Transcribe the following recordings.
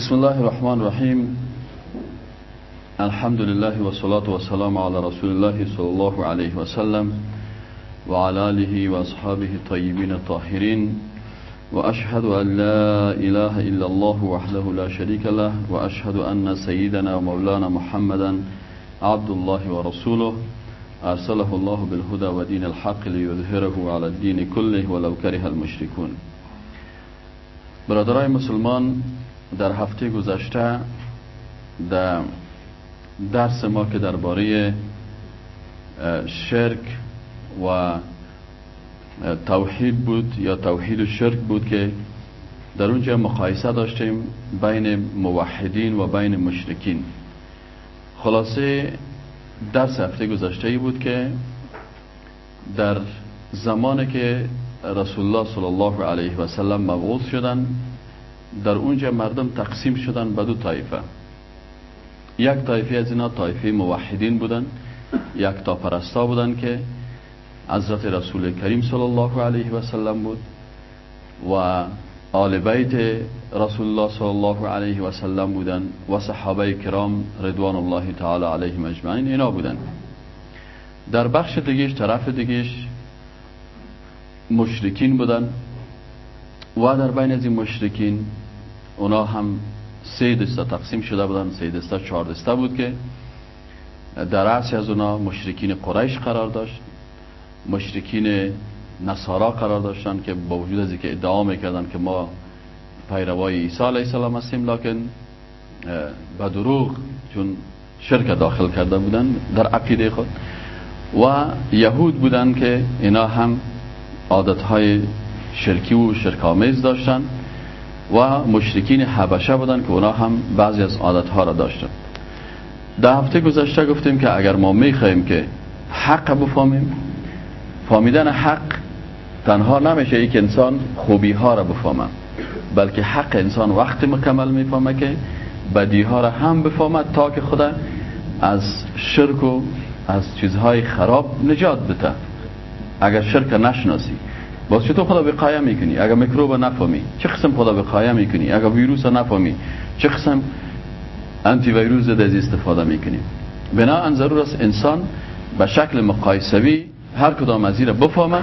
بسم الله الرحمن الرحیم الحمد لله والصلاة والسلام على رسول الله صلى الله عليه وسلم وعلى آله وأصحابه الطيبين الطاهرين. وأشهد أن لا إله إلا الله وحده لا شريك له وأشهد أن سيدنا ومولانا محمدا عبد الله ورسوله. أرسله الله بالهدى ودين الحق ليظهره على الدين كله ولو كره المشركون. برادرای مسلمان در هفته گذشته در درس ما که درباره شرک و توحید بود یا توحید و شرک بود که در اونجا مقایسه داشتیم بین موحدین و بین مشرکین. خلاصه درس هفته گذشته ای بود که در زمانی که رسول الله صلی الله علیه و سلم مبعوث شدن در اونجا مردم تقسیم شدن به دو طایفه. یک طایفه از اینا طایفه موحدین بودن یک تا پرستا بودن که حضرت رسول کریم صلی الله علیه و سلم بود و آل بیت رسول الله صلی الله علیه و سلم بودن و صحابه کرام رضوان الله تعالی علیهم اجمعین اینا بودن. در بخش دیگهش طرف دیگهش مشرکین بودن و در بین از این مشرکین اونا هم سه دسته تقسیم شده بودن سه دسته چهار دسته بود که در رأس از اونا مشرکین قریش قرار داشت. مشرکین نصارا قرار داشتن که با وجود از اینکه ادعا می‌کردن که ما پیروای عیسی علیه السلام هستیم لکن به دروغ چون شرک داخل کرده بودن در عقیده خود. و یهود بودن که اینا هم عادتهای شرکی و شرکامیز داشتن. و مشرکین حبشه بودن که اونا هم بعضی از عادتها را داشتن. در هفته گذشته گفتیم که اگر ما می‌خواهیم که حق بفهمیم فهمیدن حق تنها نمیشه یک انسان خوبی ها را بفهمه بلکه حق انسان وقتی مکمل می‌فهمه که بدی ها را هم بفهمد تا که خدا از شرک و از چیزهای خراب نجات بده. اگر شرک نشناسی باز چطور خدا وقایه می‌کنی؟ اگر میکروب نفهمی چه قسم خدا وقایه می‌کنی؟ اگر ویروس نفهمی چه قسم انتی ویروس از استفاده می‌کنی؟ بنا ضرور است انسان به شکل مقایسوی هر کدام از را بفهمه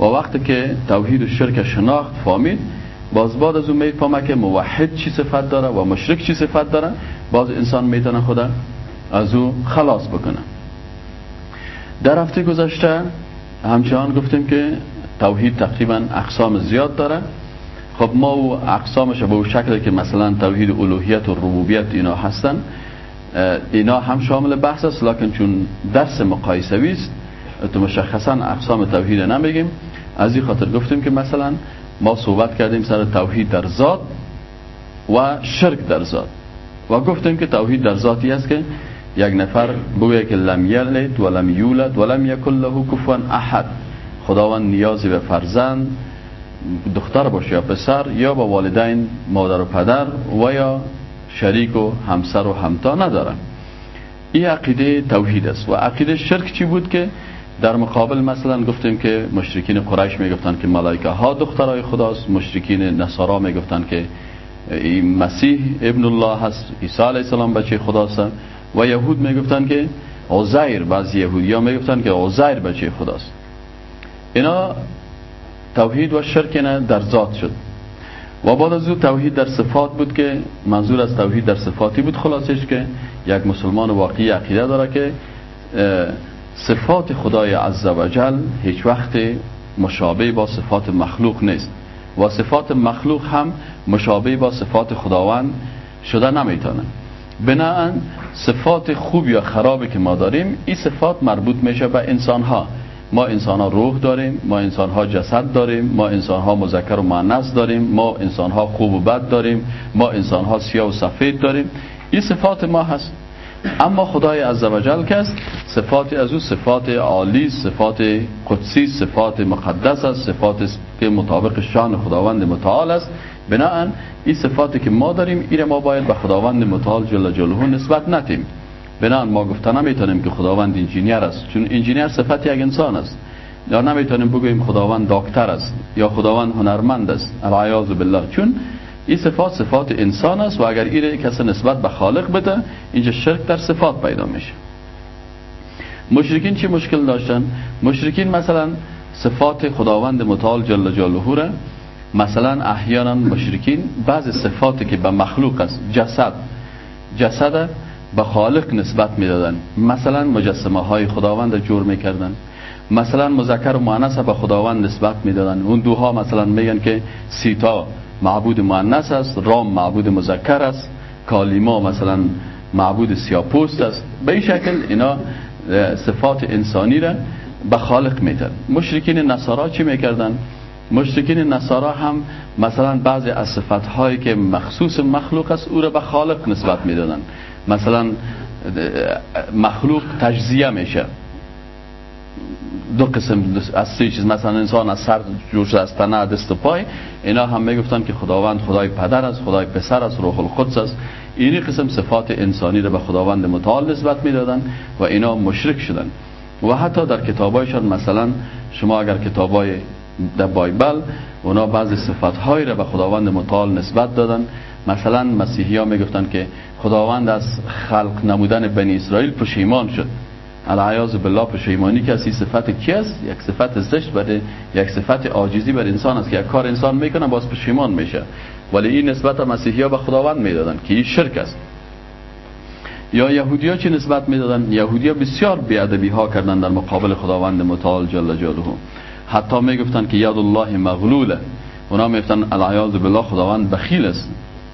و وقتی که توحید و شرک شناخت فهمید باز بعد از اون می‌فهمه که موحد چی صفت داره و مشرک چی صفت داره باز انسان می‌تونه خدا از او خلاص بکنه. در هفته گذشته همچنان گفتیم که توحید تقریبا اقسام زیاد داره. خب ما او اقسامش به اون شکل که مثلا توحید الوهیت و ربوبیت اینا هستن اینا هم شامل بحث است لکن چون درس مقایسوی است تو مشخصا اقسام توحید نمیگیم. از این خاطر گفتیم که مثلا ما صحبت کردیم سر توحید در ذات و شرک در ذات. و گفتیم که توحید در ذاتی است که یک نفر بگوید که لم یلد و لم یولد و لم یکن له کفوا احد. خداوند نیازی به فرزند دختر باشه یا پسر یا با والدین مادر و پدر و یا شریک و همسر و همتا نداره. این عقیده توحید است و عقیده شرک چی بود که در مقابل مثلا گفتیم که مشرکین قریش می‌گفتن که ملائکه ها دخترای خداست مشرکین نصارا می‌گفتن که این مسیح ابن الله هست عیسی علیه السلام بچه خداست. و یهود می‌گفتن که عزیر بعضی ها می‌گفتن که عزیر بچه خداست. اینا توحید و شرک در ذات شد. و بعد از او توحید در صفات بود که منظور از توحید در صفاتی بود خلاصش که یک مسلمان واقعی عقیده داره که صفات خدای عزوجل هیچ وقت مشابه با صفات مخلوق نیست. و صفات مخلوق هم مشابه با صفات خداوند شده نمی‌تونه. بناهن صفات خوب یا خرابی که ما داریم این صفات مربوط میشه به انسان ها ما انسان ها روح داریم ما انسان ها جسد داریم ما انسان ها مذکر و مؤنث داریم ما انسان ها خوب و بد داریم ما انسان ها سیاه و سفید داریم. این صفات ما هست. اما خدای عزوجل که است صفات از او صفات عالی صفات قدسی صفات مقدس است صفات که مطابق شان خداوند متعال است. بناهن این صفاتی که ما داریم این ما باید به خداوند متعال جل جلاله نسبت نتیم. بنان ما گفته نمی‌تونیم که خداوند انجینیر است. چون انجینیر صفت یک انسان است. یا نمی‌تونیم بگوییم خداوند دکتر است یا خداوند هنرمند است. العیاذ بالله. چون این صفات صفات انسان است و اگر این کسی نسبت به خالق بده اینجا شرک در صفات پیدا میشه. مشرکین چی مشکل داشتن؟ مشرکین مثلا صفات خداوند متعال جل جلاله را مثلا احیانا مشرکین بعض صفاتی که به مخلوق است جسد. جسد به خالق نسبت می‌دادن. مثلا مجسمه های خداوند جور می‌کردن. مثلا مذکر و مؤنث به خداوند نسبت می‌دادن. اون دوها مثلا میگن که سیتا معبود مؤنث است رام معبود مذکر است کالیما مثلا معبود سیاپوست است. به این شکل اینا صفات انسانی را به خالق میتن مشرکین نصارا چی می‌کردن؟ مشرکین نصارا هم مثلا بعضی از صفات هایی که مخصوص مخلوق است او را به خالق نسبت می‌دادن. مثلا مخلوق تجزیه میشه. دو قسم از سه چیز مثلا انسان از سر جوش از تنه دست پای. اینا هم می‌گفتن که خداوند خدای پدر است خدای پسر است روح القدس است. اینی قسم صفات انسانی را به خداوند متعال نسبت می‌دادن و اینا مشرک شدن. و حتی در کتابایشان مثلا شما اگر کتابای در بایبل اونا بعض صفات هایی را به خداوند متعال نسبت دادن. مثلا مسیحی ها می‌گفتن که خداوند از خلق نمودن بنی اسرائیل پشیمان شد. العیاذ بالله پشیمانی از صفت کی است؟ یک صفت زشت برای یک صفت عاجزی بر انسان است که یک کار انسان می‌کنه باز پشیمان میشه. ولی این نسبت مسیحی ها به خداوند می‌دادن که این شرک است. یا یهودی ها چه نسبت می‌دادن یهودی ها بسیار بیادبی ها کردن در مقابل خداوند متعال جل جلاله. حتی می‌گفتن که یاد الله مغلوله. اونا می‌گفتن العیاذ بالله خداوند بخیل است.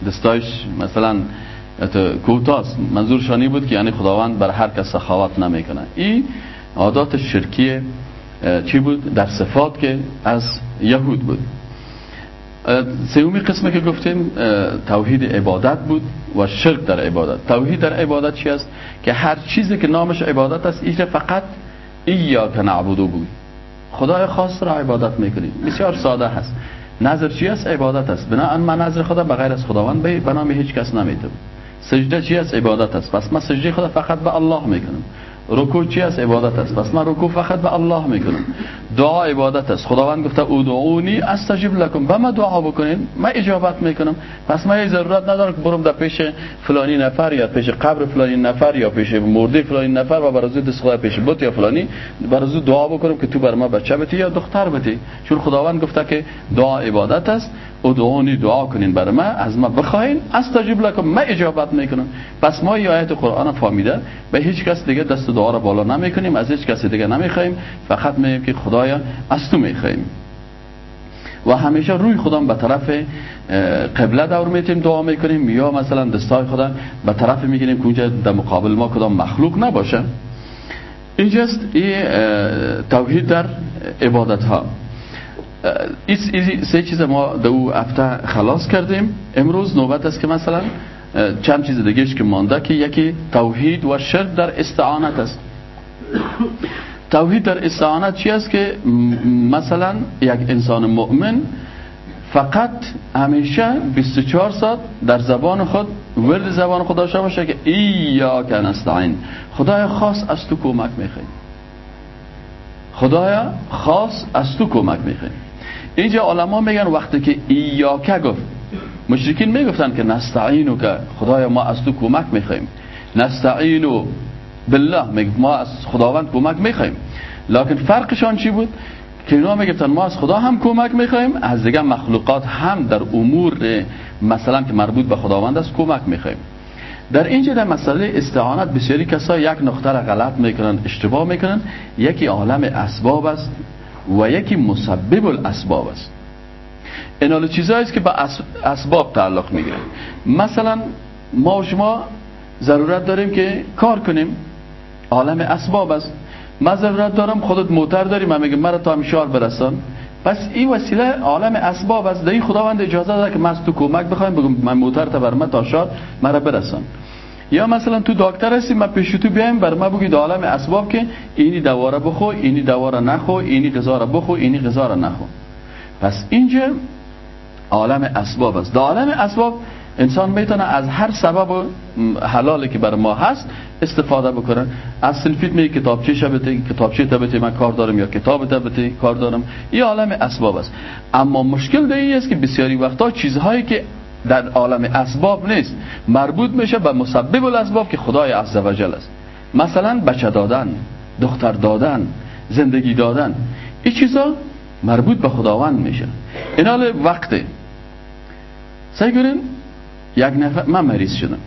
دستایش مثلا کوتاست منظورشانی بود که یعنی خداوند بر هر کس سخاوت نمی‌کنه. این عادات شرکی چی بود؟ در صفات که از یهود بود. سومی قسمه که گفتیم توحید عبادت بود و شرک در عبادت. توحید در عبادت چی است؟ که هر چیزی که نامش عبادت است ایش فقط ایاک نعبدو بود. خدای خاص را عبادت می‌کنیم. بسیار ساده هست. نظر چی است؟ عبادت است. بنا من نظر خدا بغیر از خداوند به نام هیچ کس نمی‌تونه سجده چی است؟ عبادت است. پس من سجده خدا فقط به الله می‌کنم. رکوع چی است؟ عبادت است. پس من رکوع فقط به الله می‌کنم. دعا عبادت است. خداوند گفته ادعونی استجب لكم به ما دعا بکنین. من اجابت می‌کنم. پس من ضرورت ندارم که برم در پیش فلانی نفر یا پیش قبر فلانی نفر یا پیش مرده فلانی نفر و برای دست خدا پیش بت یا فلانی برای دعا بکنم که تو بر ما بچه بتی یا دختر بتی. چون خداوند گفته که دعا عبادت است. ادعونی دعا کنین برای من از ما بخواین. استجب لكم من اجابت می‌کنم. پس ما این آیت قرآن فهمیده. به هیچ کس دیگه دست دعا را بالا نمی‌کنیم. از هیچ کسی دیگه نمی‌خوایم. فقط میگیم که خدایا از تو می‌خوایم و همیشه روی خودم به طرف قبله دور میتیم دعا می‌کنیم یا مثلا دستای خدا به طرف می‌گیریم که اونجا در مقابل ما کدام مخلوق نباشه. اینجاست این توحید در عبادت ها این سه چیز ما در او هفته خلاص کردیم. امروز نوبت است که مثلا چند چیز دیگه که مانده که یکی توحید و شرک در استعانت است. توحید در استعانت چی است که مثلا یک انسان مؤمن فقط همیشه 24 ساعت در زبان خود ورد زبان خود داشته باشه که یا نستعین. خدای خاص از تو کمک می‌خوایم. خدایا خاص از تو کمک می‌خوایم. اینجا علما میگن وقتی که ایاکه گفت مشرکین می‌گفتن که نستعینو که خدای ما از تو کمک می‌خوایم. نستعینو بالله می‌گفت ما از خداوند کمک می‌خوایم لکن فرقشان چی بود؟ که اینا می‌گفتن ما از خدا هم کمک می‌خوایم از دیگه مخلوقات هم در امور مثلا که مربوط به خداوند است کمک می‌خوایم در اینجا در مسئله استعانت بسیاری کسا یک نقطه را غلط می‌کنن اشتباه می‌کنن یکی عالم اسباب است و یکی مسبب الاسباب است. این چیزهایی است که به اسباب تعلق می‌گیره. مثلا ما شما ضرورت داریم که کار کنیم. عالم اسباب است. من ضرورت دارم خودت موتر داری. من میگم مرا تا همیشار برسان. پس این وسیله عالم اسباب است. در خداوند اجازه داده که من از تو کمک بخوایم. بگم من موتر تا بر من تا شار مرا برسان. یا مثلا تو دکتر هستی من پیش تو بیایم. بر ما بگید عالم اسباب که اینی دواره بخو اینی دواره نخو اینی غذا را بخو اینی غذا را نخو. پس اینجا عالم اسباب است. در عالم اسباب انسان می‌تونه از هر سبب حلالی که بر ما هست استفاده بکنن از سلفیت می کتابچه شبته کتابچه تبته من کار دارم یا کتاب تبته کار دارم. این عالم اسباب است. اما مشکل در است که بسیاری وقتا چیزهایی که در عالم اسباب نیست مربوط میشه به مسبب الاسباب که خدای عزوجل است. مثلا بچه دادن دختر دادن زندگی دادن. این چیزا مربوط به خداوند میشه. این حال وقته. سعی کنین یک نفر من مریض شدم.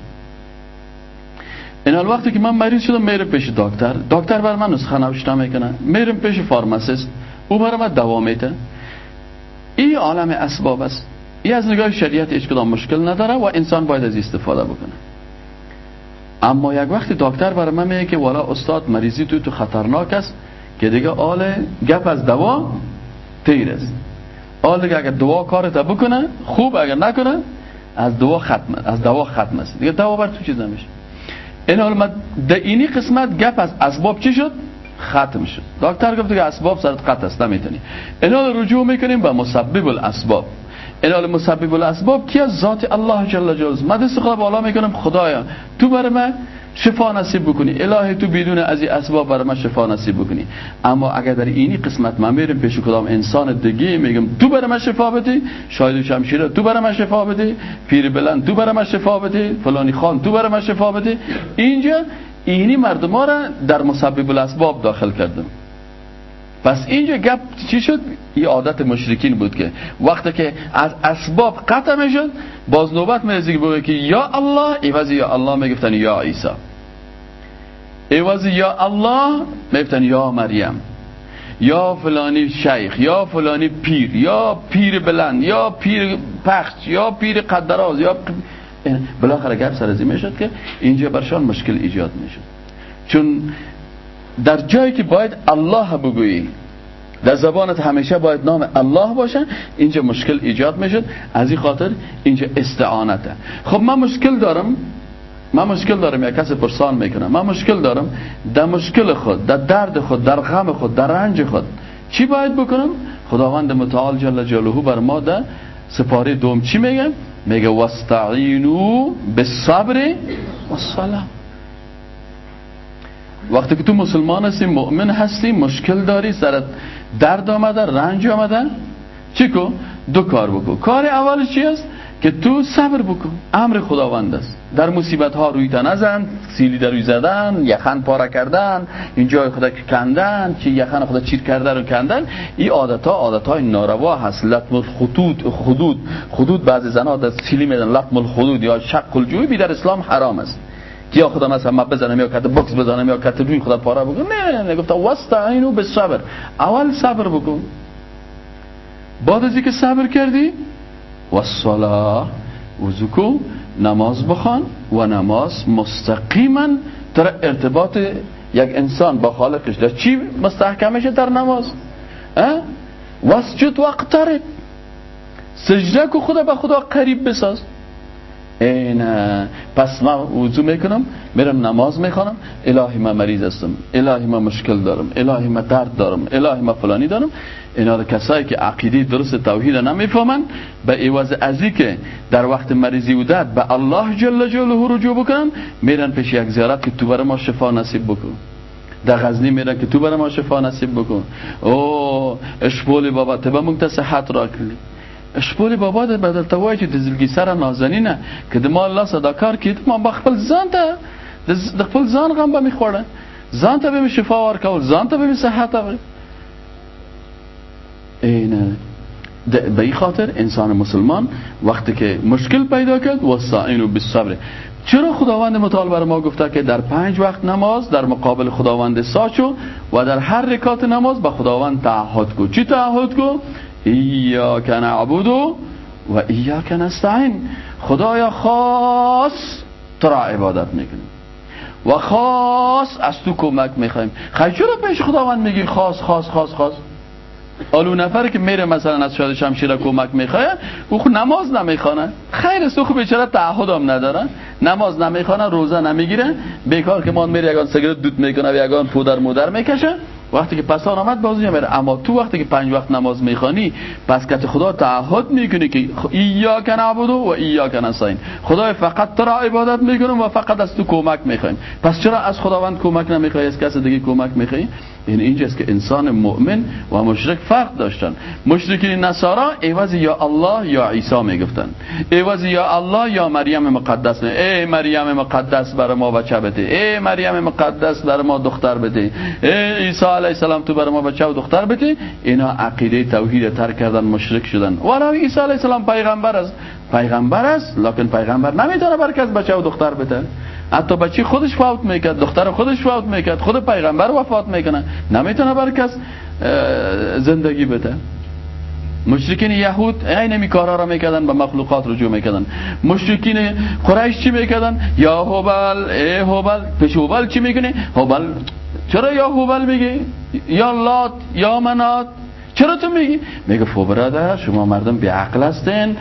این وقتی که من مریض شدم میرم پیش دکتر. دکتر بر من نسخه نوشته می‌کنه. میرم پیش فارماسیست. او برای من دوا میده. این عالم اسباب است. این از نگاه شریعت هیچ کدام مشکل نداره و انسان باید از استفاده بکنه. اما یک وقتی دکتر برای من میگه که والا استاد مریضی تو تو خطرناک است که دیگه آل گپ از دوا تیر است. آل دیگه اگر دوا کارت بکنه خوب اگر نکنه از دوا ختم از دوا ختم است. دیگه دوا بر تو چیز نمیشه. این حال ما در اینی قسمت گپ از اسباب چی شد؟ ختم شد. دکتر گفت که اسباب سرت قطع است نمی‌تونی. این حال رجوع می‌کنیم به مسبب الاسباب. این حال مسبب الاسباب کی از ذات الله جل جلاله من دست خدا بالا می‌کنم خدایا. تو برای من شفا نصیب بکنی. الهی تو بدون از این اسباب برای من شفا نصیب بکنی. اما اگر در اینی قسمت من میرم پیش کدام انسان دیگه میگم تو برای من شفا بدی. شاید شمشیره تو برای من شفا بدی. پیر بلند تو برای من شفا بدی. فلانی خان تو برای من شفا بدی. اینجا اینی مردم ها را در مسبب الاسباب داخل کردم. پس اینجا گپ چی شد؟ این عادت مشرکین بود که وقتی که از اسباب قطع می‌شد باز نوبت می‌رسی که که یا الله ایواز یا الله می‌گفتن یا عیسی. ایواز یا الله می‌گفتن یا مریم. یا فلانی شیخ یا فلانی پیر یا پیر بلند یا پیر پخش یا پیر قدراز یا بالاخره گپ سر ازی می‌شد که اینجا برشان مشکل ایجاد می‌شد. چون در جایی که باید الله بگویی در زبانت همیشه باید نام الله باشه اینجا مشکل ایجاد می‌شد. از این خاطر اینجا استعانته. خب من مشکل دارم من مشکل دارم یا کسی پرسان می‌کنم من مشکل دارم در مشکل خود در درد خود در غم خود در رنج خود. چی باید بکنم؟ خداوند متعال جل جلاله بر ما در سپاره دوم چی میگه؟ میگه واستعینو بالصبر والصلاه وقتی که تو مسلمان هستی مؤمن هستی مشکل داری سرت درد آمده رنج آمده چی کن دو کار بکن کار اولش چی است؟ که تو صبر بکن امر خداوند است. در مصیبت ها روی نزن سیلی در روی زدن یخن پاره کردن این جای خدا کندن چی یخن خدا چیر کرده رو کندن این عادت ها عادت های ناروا هست. لطم الخطود خدود. خدود بعضی زنها در سیلی میدن لطم الخدود یا شق الجوی بی در اسلام حرام است. یا خدا مثلا ما بزنم یا کت بکس بزنم یا کت روی خدا پاره بکن. نه نه گفت واستعینو به صبر. اول صبر بکن. بعد از اینکه صبر کردی و صلاه وضو کن نماز بخوان و نماز مستقیما در ارتباط یک انسان با خالقش. در چی مستحکمشه در نماز؟ وسجد و اقترب. سجده که خدا به خدا قریب بساز. این پس من وضو می‌کنم میرم نماز می‌خوانم. الهی من مریض هستم. الهی من مشکل دارم. الهی من درد دارم. الهی من فلانی دارم. اینا کسایی که عقیده درست توحید نمی‌فهمن به ایواز ازی که در وقت مریضی بودد به الله جل جلاله رجوع بکنن میرن پیش یک زیارت که تو برای ما شفا نصیب بکن. در غزنی میرن که تو برای ما شفا نصیب بکن. او اشبول بابا تبا مونگ صحت را کلی شپول بابا ده بدل توای چې د زلګي سره نازنینه که د مال الله صدقار کید ما بخپل ځان ته د خپل ځان غم به میخوړه ځان ته به شفا ورکول ځان ته به صحت ورکول این به این خاطر انسان مسلمان وقتی که مشکل پیدا کرد و سائن بالصبر. چرا خداوند متعال بر ما گفته که در پنج وقت نماز در مقابل خداوند ساچو و در هر رکات نماز به خداوند تعهد کو؟ چی تعهد کو؟ ایاک نعبد و ایاک نستعین خدایا خاص تو را عبادت می‌کنیم. و خاص از تو کمک می‌خوایم. خیلی چرا پیش خداوند میگی خاص خاص خاص خاص؟ آلو نفر که میره مثلا از شاد شمشیر کمک می‌خواه او خود نماز نمی‌خوانه. خیر است او خود بیچاره تعهد هم نداره. نماز نمی‌خوانه روزه نمی‌گیره. بیکار که ما میره یگان سگرت دود می‌کنه و یگان پودر مودر می‌کشه. وقتی که پسان آمد بازی میره اما تو وقتی که پنج وقت نماز می‌خوانی پس که خدا تعهد می‌کنی که ایاک نعبد و ایاک نستعین. خدای فقط تو را عبادت می‌کنم و فقط از تو کمک می‌خوایم پس چرا از خداوند کمک نمی‌خوای؟ از کس دیگه کمک می‌خوای؟ این اینجاست که انسان مؤمن و مشرک فرق داشتن. مشرکین نصارا ایواز یا الله یا عیسی می‌گفتن. ایواز یا الله یا مریم مقدس نه. ای مریم مقدس بر ما بچه بده. ای مریم مقدس بر ما دختر بده. ای عیسی علیه السلام تو بر ما بچه و دختر بده. اینا عقیده توحید ترک کردن مشرک شدن. ولی عیسی علیه السلام پیغمبر است. پیغمبر است لکن پیغمبر نمی‌تونه بر کس بچه و دختر بده. حتی بچه خودش فوت می‌کرد؟ دختر خودش فوت می‌کرد خود پیغمبر وفات می‌کنه. نمی‌تونه بر کس زندگی بده. مشرکین یهود عین می کارا را می‌کردن به مخلوقات رجوع می‌کردن. مشرکین قریش چی می‌کردن؟ یا هوبل ای هوبل پیش هوبل چی می‌کنه هوبل چرا یا هوبل میگی؟ یا لات یا منات چرا تو میگی؟ میگه فو برادر شما مردم بی عقل هستین.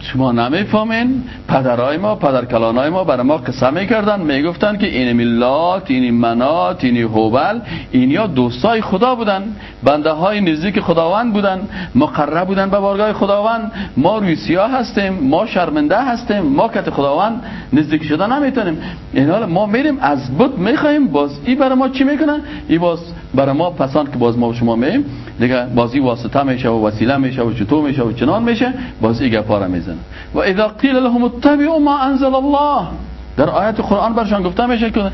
شما نمی‌فهمین. پدرای ما پدر کلانای ما برای ما قصه می‌کردن. می‌گفتن که این ملات این منات این هوبل اینیا دوستای خدا بودن. بنده های نزدیک خداوند بودن. مقرب بودن به بارگاه خداوند. ما روی سیاه هستیم ما شرمنده هستیم ما کت خداوند نزدیک شدن نمی‌تونیم. این حال ما میریم از بود می‌خوایم باز ای برای ما چی می‌کنن؟ ای باز برای ما پسند که باز ما شما میم دیگه بازی واسطه میشه و وسیله میشه و چطور میشه و چنان میشه باز این گپا می‌زنه. و اذا قیل لهم اتبعوا ما انزل الله. در آیت قرآن برشان گفته میشه که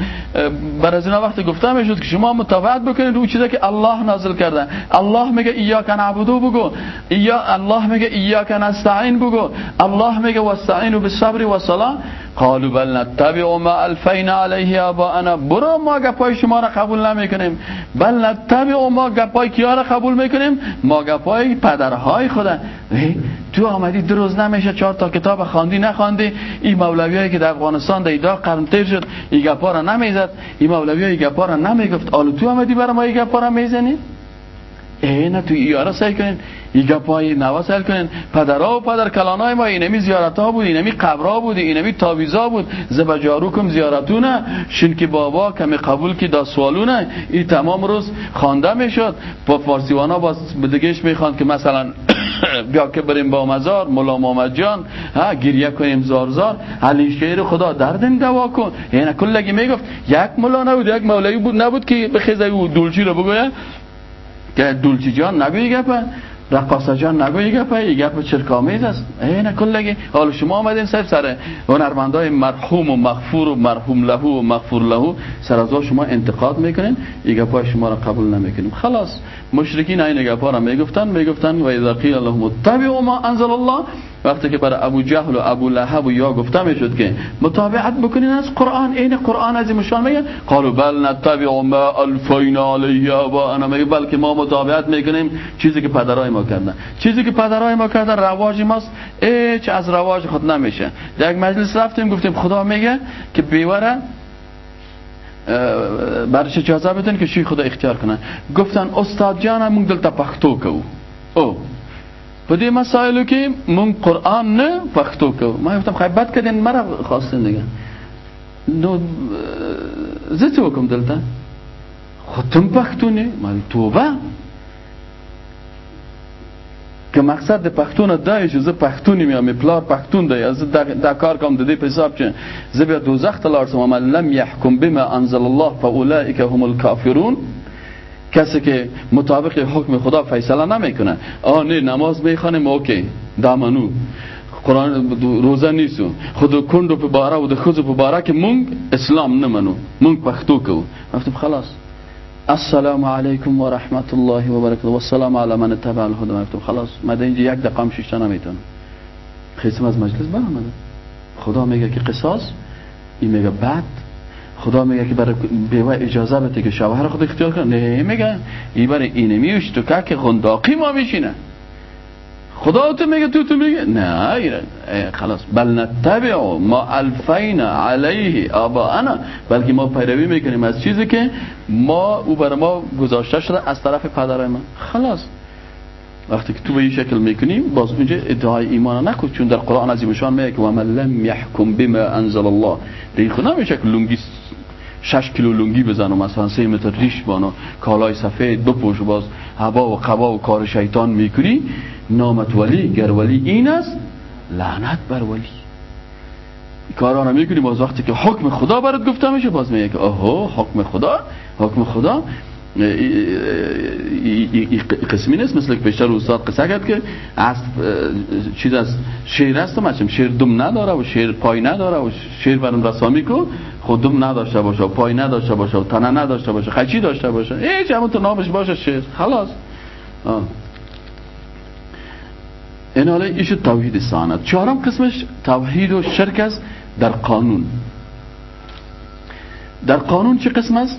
بر از اینا وقتی گفته میشه که شما متابعت بکنید رو چیزی که الله نازل کرده. الله میگه ایاک نعبدو بگو. ایا الله میگه ایاک نستعین بگو. الله میگه واستعینوا بالصبر والصلاه قالوا بل نتبع ما الفینا علیه آباءنا. برو ما گپای شما را قبول نمی‌کنیم. بل نتبع ما گپای کیا را قبول می‌کنیم؟ ما گپای پدرهای خدا تو آمدی دو روز نمیشه چهار تا کتاب خواندی نخواندی. این مولوی که در افغانستان در ایدا قرن تیر شد این گپا را نمی‌زد. این مولوی این گپا را نمی‌گفت. آلو تو آمدی برای ما این گپا را می‌زنی؟ ای نه تو ایارا سعی کنین ای گپای نوا سعی کنین. پدرها و پدر کلانای ما اینمی زیارت ها بود اینمی قبرها بود اینمی تاویزا بود. زبجاروکم زیارتونه. شنکی بابا کمی قبول کی دا سوالونه. ای تمام روز خوانده می‌شد. با فارسیوانا باز بدگیش می‌خواند که مثلا بیا که بریم با مزار ملا محمد جان. ها گریه کنیم زار زار. علی شیر خدا دردن دوا کن. یعنی کلگی می‌گفت یک ملا نبود یک مولوی بود نبود که به خیزه او دولچی رو بگوید نگوی گپه رقاصه جان نگوی گپه ای گپ چرکامیز است. این کلگی. حالا شما آمدین سر سر هنرمندای مرحوم و مغفور و مرحوم له و مغفور له سر از شما انتقاد می‌کنین ای گپای شما را قبول نمی‌کنیم. خلاص مشرکین این گپا را می‌گفتن می‌گفتن و اذا قیل لهم اتبعوا ما انزل الله وقتی که برای ابو جهل و ابو لهب و یا گفته می‌شد که متابعت بکنین از قرآن این قرآن از مشان میگه قالوا بل نتبع ما الفینا علیه انا. میگه بلکه ما متابعت می‌کنیم چیزی که پدرای ما کردن. چیزی که پدرای ما کردن رواج ماست. چه از رواج خود نمیشه. در یک مجلس رفتیم گفتیم خدا میگه که بیوره برش اجازه بدن که شوی خدا اختیار کنن. گفتن استاد جان مونږ دلته پښتو کوو او. په دې مسائلو کې مونږ قرآن نه پښتو کوو. ما گفتم خیلی بد کردین مرا خواستین دیگه. نو زه څه وکم دلته؟ خودم پښتو نه ما توبه. که مقصد د پښتون دای چې زه پښتون یم می پلار پښتون دی از دا کار کوم د دې په حساب چې زه بیا دوزخ ته لاړ سم لم يحكم بما انزل الله فاولئک هم الكافرون کسی که مطابق حکم خدا فیصله نمی‌کنه. آه نه نماز می‌خوانیم اوکی. دامنو. قرآن روزه نیستو خود کندو په باره و د خود په باره که مونږ اسلام نمنو مونږ پښتو کوو گفتم خلاص. السلام علیکم و رحمت الله و برکاته. و السلام علی من اتبع الهدى. گفتم خلاص. مده اینجا یک دقیقه هم شیشته نمی‌تونم. خیسم از مجلس برآمده. خدا میگه که قصاص این میگه بعد خدا میگه که برای بیوه اجازه بده که شوهر خود اختیار کنه. نه میگه این برای اینه میوش تو که غنداقی ما میشینه. خدا تو میگه تو تو میگه. نه خلاص. بل نتبع ما الفین علیه انا بلکه ما پیروی می‌کنیم از چیزی که ما او بر ما گذاشته شده از طرف پدر ما. خلاص. وقتی که تو به این شکل می‌کنیم باز اونجا ادعای ایمان نکن چون در قرآن عظیمشان میگه که و لم یحکم بما انزل الله. دیگه خود نمیشه که لونگی شش کیلو لونگی بزن و مثلا سه متر ریش بانو کالای سفید بپوش باز هوا و قبا و کار شیطان می‌کنی. نامت ولی گر ولی این است لعنت بر ولی. کارا می‌کنی باز وقتی که حکم خدا برات گفته میشه باز میگه که اوه حکم خدا حکم خدا. قسمی نیست مثل که پیشتر استاد قصه کرد که از چیز از شیر است و شیر دم نداره و شیر پای نداره و شیر برم رسامی کو. خود دم نداشته باشه و پای نداشته باشه و تنه نداشته باشه خچی داشته باشه. هیچ همون تو نامش باشه شیر خلاص. این حالا ایشو توحید سانت چهارم قسمش توحید و شرک است در قانون. در قانون چه قسم است؟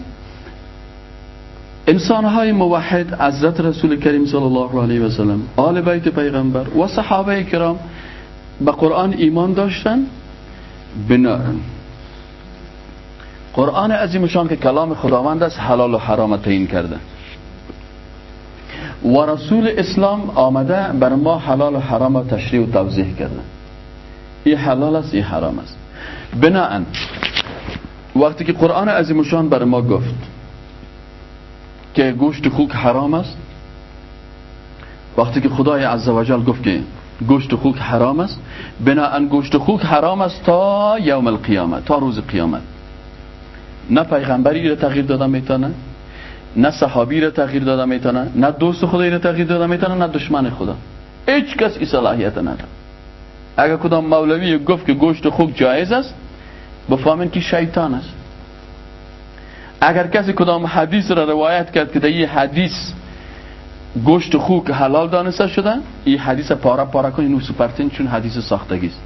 انسان های موحد حضرت رسول کریم صلی الله علیه و سلم آل بیت پیغمبر و صحابه کرام به قرآن ایمان داشتن بنا قرآن عظیمشان که کلام خداوند است حلال و حرام تعیین کرده. و رسول اسلام آمده بر ما حلال و حرام تشریح و توضیح کرده. این حلال است این حرام است. بناهن وقتی که قرآن عظیمشان بر ما گفت که گوشت خوک حرام است. وقتی که خدای عزوجل گفت که گوشت خوک حرام است بناهن گوشت خوک حرام است تا یوم القیامت تا روز قیامت. نه پیغمبری را تغییر دادن می‌تونه نه صحابی را تغییر داده می‌تونه نه دوست خدایی را تغییر داده می‌تونه نه دشمن خدا. هیچ کس این صلاحیت نداره. اگر کدام مولوی گفت که گوشت خوک جایز است بفهمین که شیطان است. اگر کسی کدام حدیث را روایت کرد که در این حدیث گوشت خوک حلال دانسته شده این حدیث پارا پارا کنی نو سپرتین چون حدیث ساختگی است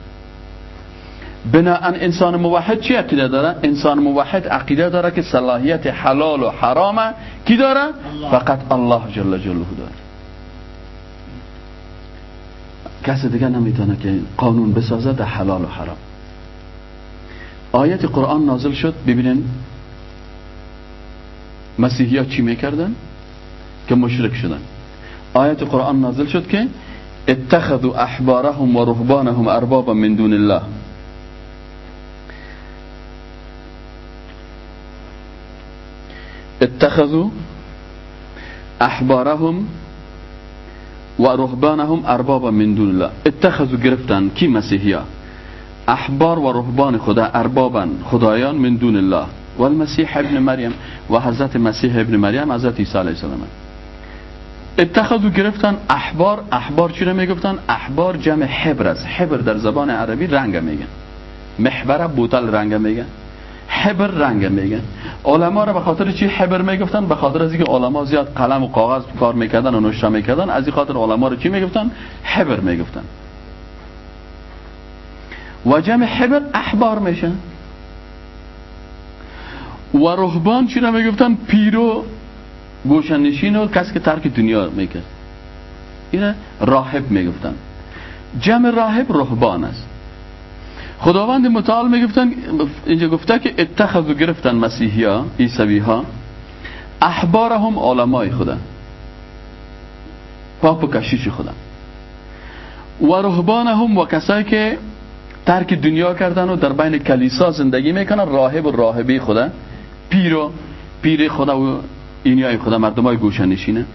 بناهن انسان موحد چی عقیده داره؟ انسان موحد عقیده داره که صلاحیت حلال و حرام کی داره؟ فقط الله جل جلاله داره کسی دیگه نمی‌تونه که قانون بسازه در حلال و حرام آیت قرآن نازل شد ببینن مسیحی ها چی می‌کردن؟ که مشرک شدن آیت قرآن نازل شد که اتخذوا احبارهم و رهبانهم اربابا من دون الله اتخذوا احبارهم و رهبانهم اربابا من دون الله اتخذوا گرفتن کی مسیحیا احبار و رهبان خدا اربابا خدایان من دون الله و المسیح ابن مریم و حضرت مسیح ابن مریم حضرت عیسی علیه السلام. اتخذوا گرفتن احبار احبار چی رو می‌گفتن؟ احبار جمع حبر است. حبر در زبان عربی رنگ میگن. محبر بوتل رنگ میگن. حبر رنگ میگن. علما رو به خاطر چی حبر می‌گفتن؟ به خاطر از اینکه علما زیاد قلم و کاغذ کار می‌کردن و نوشته می‌کردن از این خاطر علما رو چی می‌گفتن؟ حبر می‌گفتن. و جمع حبر احبار میشن و رهبان چی رو می‌گفتن؟ پیرو گوشنشین و کسی که ترک دنیا می‌کرد. این راهب می‌گفتن. جمع راهب رهبان است. خداوند متعال می‌گفتن اینجا گفته که اتخذ گرفتن مسیحی ها عیسوی ها احبارهم علمای خدا پاپ و کشیش خدا و رهبانهم و کسایی که ترک دنیا کردن و در بین کلیسا زندگی می‌کنن راهب و راهبی خدا پیر و پیر خدا و اینیای خدا مردم های گوشه نشینه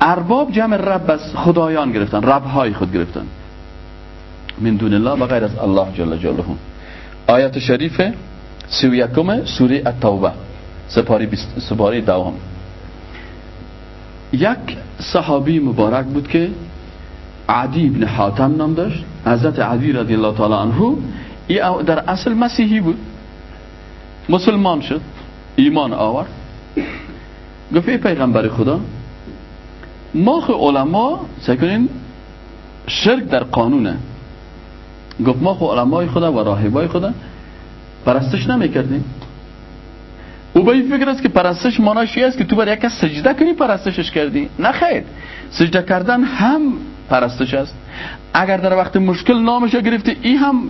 ارباب جمع رب از خدایان گرفتن رب های خود گرفتن. من دون الله بغیر از الله جل جلاله. آیت شریف سی و سوره التوبه. سپاری, سپاری دوام یک صحابی مبارک بود که عدی ابن حاتم نام داشت حضرت عدی رضی الله تعالی عنه. در اصل مسیحی بود. مسلمان شد. ایمان آورد گفت ای پیغمبر خدا ما خو علما سکنین شرک در قانونه گفت ما خو علمای خدا و راهبای خدا پرستش نمی‌کردیم او به این فکر است که پرستش ماناشی است که تو برای یک سجده کنی پرستشش کردی. نه خیر. سجده کردن هم پرستش است. اگر در وقت مشکل نامش گرفتی این هم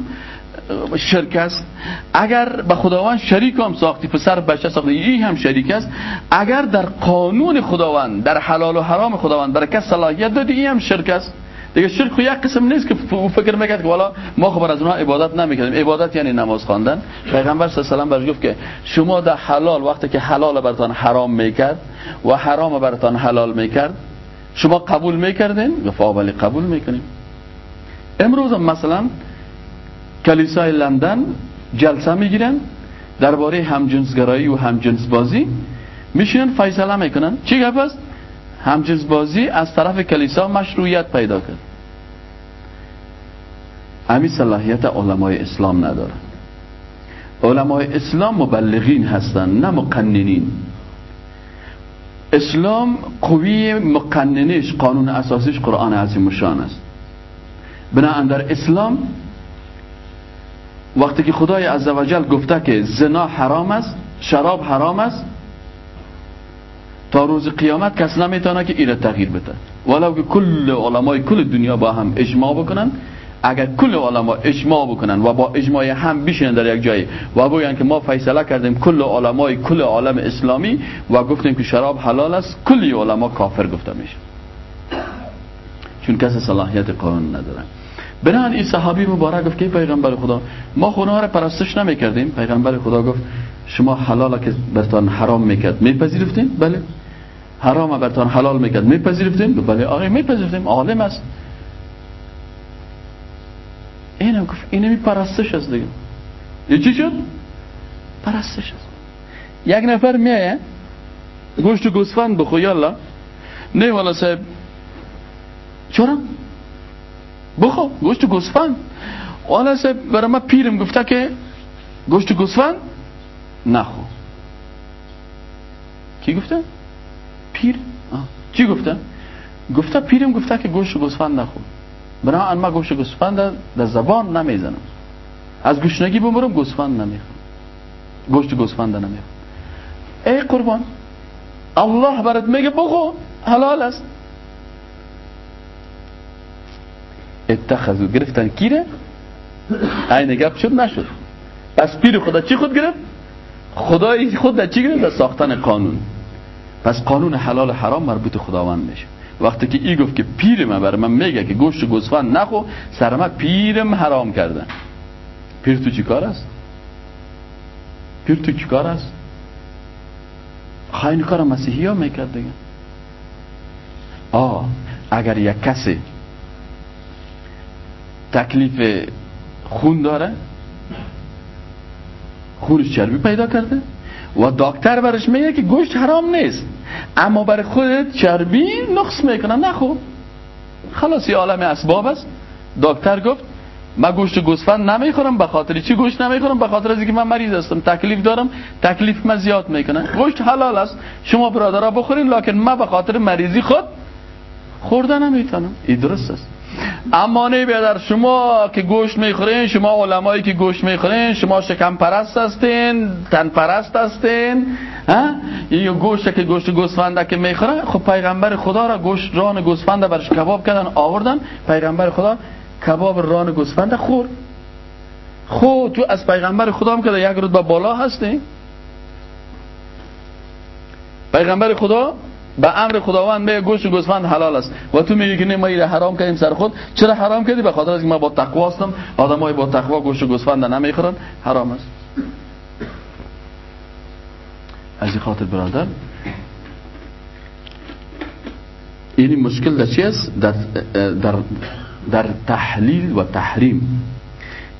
شرک است. اگر به خداوند شریک هم ساختی پسر بچه ساختی؟ این هم شریک است. اگر در قانون خداوند در حلال و حرام خداوند برای کس صلاحیت دادی این هم شرک است. دیگه شرک یک قسم نیست که فکر می‌کرد که والا ما خبر از اونها عبادت نمی‌کردیم. عبادت یعنی نماز خواندن. پیغمبر صلی الله علیه و گفت که شما در حلال وقتی که حلال براتون حرام می‌کرد و حرام براتون حلال می‌کرد شما قبول می‌کردین؟ گفت قبول می‌کنیم. امروز مثلا کلیسای لندن جلسه می‌گیرن درباره همجنسگرایی و همجنس بازی میشینن فیصله می‌کنن. چی گپ است همجنس بازی از طرف کلیسا مشروعیت پیدا کرد. امی صلاحیت علمای اسلام نداره. علمای اسلام مبلغین هستند نه مقننین. اسلام قوی مقننش قانون اساسیش قرآن عظیم شان است. بنا در اسلام وقتی که خدای عزوجل گفته که زنا حرام است شراب حرام است تا روز قیامت کس نمی‌تونه که ایره تغییر بده. ولو که کل علمای کل دنیا با هم اجماع بکنن اگر کل علما اجماع بکنن و با اجماع هم بشینن در یک جایی و بگن که ما فیصله کردیم کل علمای کل عالم اسلامی و گفتیم که شراب حلال است کلی علما کافر گفته میشه. چون کس صلاحیت قانون ندارن. بنابراین این صحابی مبارک گفت که پیغمبر خدا ما خونه را پرستش نمی‌کردیم. پیغمبر خدا گفت شما حلال که برتان حرام می‌کرد میپذیرفتین بله. حرام برتان حلال می‌کرد میپذیرفتین بله. آقای میپذیرفتیم. عالم است. اینم گفت اینمی پرستش است دیگه. یه چی شد؟ پرستش است. یک نفر میایه گوشت و گوسفند بخو یالا. نه والا صاحب. چرا؟ بخو گوشت گوسفند. والا صاحب برای ما پیرم گفته که گوشت گوسفند نخو کی گفته؟ پیر؟ چی گفته؟ گفته پیرم گفته که گوشت گوسفند نخو بنابراین من گوشت گوسفند در زبان نمی‌زنم. از گوشنگی بمرم گوسفند نمی‌خوام گوشت گوسفند نمی‌خوام ای قربان الله برات میگه بخو حلال است. اتخذو گرفتن کیره؟ این گپ شد نشد. پس پیر خدا چی خود گرفت؟ خدای خود در چی گرفت؟ در ساختن قانون. پس قانون حلال حرام مربوط خداوند میشه وقتی که ای گفت که پیر من برای من میگه که گوشت گوسفند نخو سر من پیرم حرام کردن پیر تو چی کار است؟ پیر تو چی کار است؟ خواهی کار مسیحی ها می‌کرد دیگه. آه اگر یک کسی تکلیف خون داره. خونش چربی پیدا کرده و دکتر برش میگه که گوشت حرام نیست. اما برای خودت چربی نقص می‌کنه. نخو خلاص یه عالم اسباب است. دکتر گفت من گوشت گوسفند نمی‌خورم به خاطر چی گوشت نمی‌خورم؟ به خاطر از اینکه من مریض هستم. تکلیف دارم تکلیف من زیاد می‌کنه. گوشت حلال است. شما برادرها بخورین لکن من به خاطر مریضی خود خورده نمی‌تونم. این درست است. اما نه بیادر شما که گوشت می‌خورین شما علمایی که گوشت می‌خورین شما شکم پرست هستین تن پرست هستین یا گوشت که گوشت گوسفنده که می‌خورن خب پیغمبر خدا را گوشت ران گوسفنده برش کباب کردن آوردن پیغمبر خدا کباب ران گوسفنده خور. خود تو از پیغمبر خدا هم که یک با بالا هستی. پیغمبر خدا به امر خداوند میگه گوشت و گوسفند حلال است. و تو میگی که نه ما حرام کردیم سر خود. چرا حرام کردی؟ به خاطر اینکه ما با تقوا هستم. آدمای با تقوا گوشت و گوسفند نمی‌خورن. حرام است. از این خاطر برادر این مشکل در چی است؟ در, در, در تحلیل و تحریم.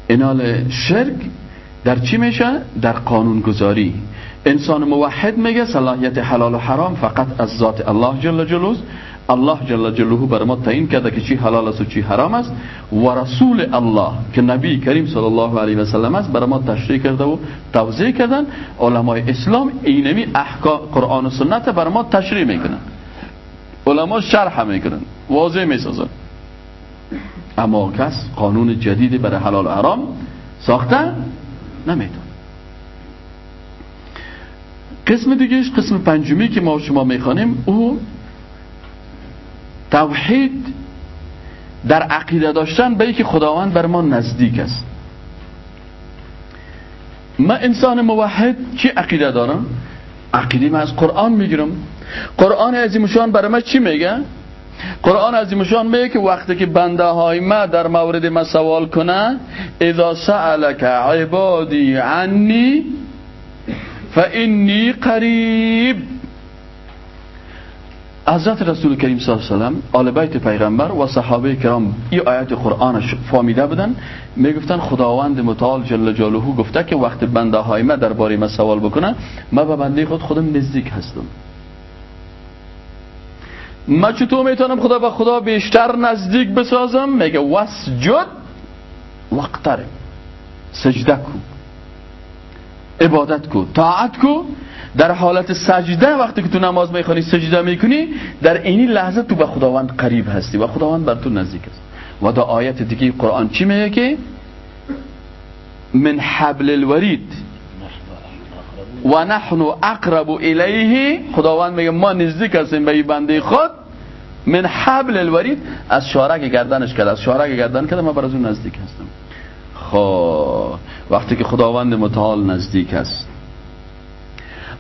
انال شرک در چی میشه؟ در قانون گذاری انسان موحد میگه صلاحیت حلال و حرام فقط از ذات الله جل جلوه الله جل جلاله بر ما تعیین کرده که چی حلال است و چی حرام است. و رسول الله که نبی کریم صلی الله علیه و سلم است بر ما تشریح کرده و توضیح کردن. علمای اسلام اینمی احکام قرآن و سنت بر ما تشریح می‌کنن. علما شرح می‌کنن واضح می‌سازن. اما کس قانون جدیدی برای حلال و حرام ساخته نمیتون قسم دیگهش قسم پنجمی که ما شما می‌خوانیم او توحید در عقیده داشتن به که خداوند بر ما نزدیک است. من انسان موحد چی عقیده دارم؟ عقیده من از قرآن می‌گیرم. قرآن عظیمشان برای من چی میگه؟ قرآن عظیمشان میگه که وقتی که بنده های ما در مورد ما سوال کنه اذا سألك عبادی عنی فانی قریب حضرت رسول کریم صلی الله علیه و آل بیت پیغمبر و صحابه کرام این آیات قرآنش فهمیده بودن. می‌گفتن خداوند متعال جل جلاله گفته که وقت بنده های ما درباره ما سوال بکنه ما به بنده خود خودم نزدیک هستم. ما چطور می‌تونم خدا به خدا بیشتر نزدیک بسازم؟ میگه وسجد وقتره. سجده کو. عبادت کو طاعت کو. در حالت سجده وقتی که تو نماز می‌خوانی سجده می‌کنی در اینی لحظه تو به خداوند قریب هستی و خداوند بر تو نزدیک است. و در آیت دیگه قرآن چی میگه که؟ من حبل الورید. و نحن اقرب الیه. خداوند میگه ما نزدیک هستیم به بنده خود. من حبل الورید. از شارک گردنش کرد از شارک گردن کرد ما بر از اون نزدیک هستم. خب وقتی که خداوند متعال نزدیک است.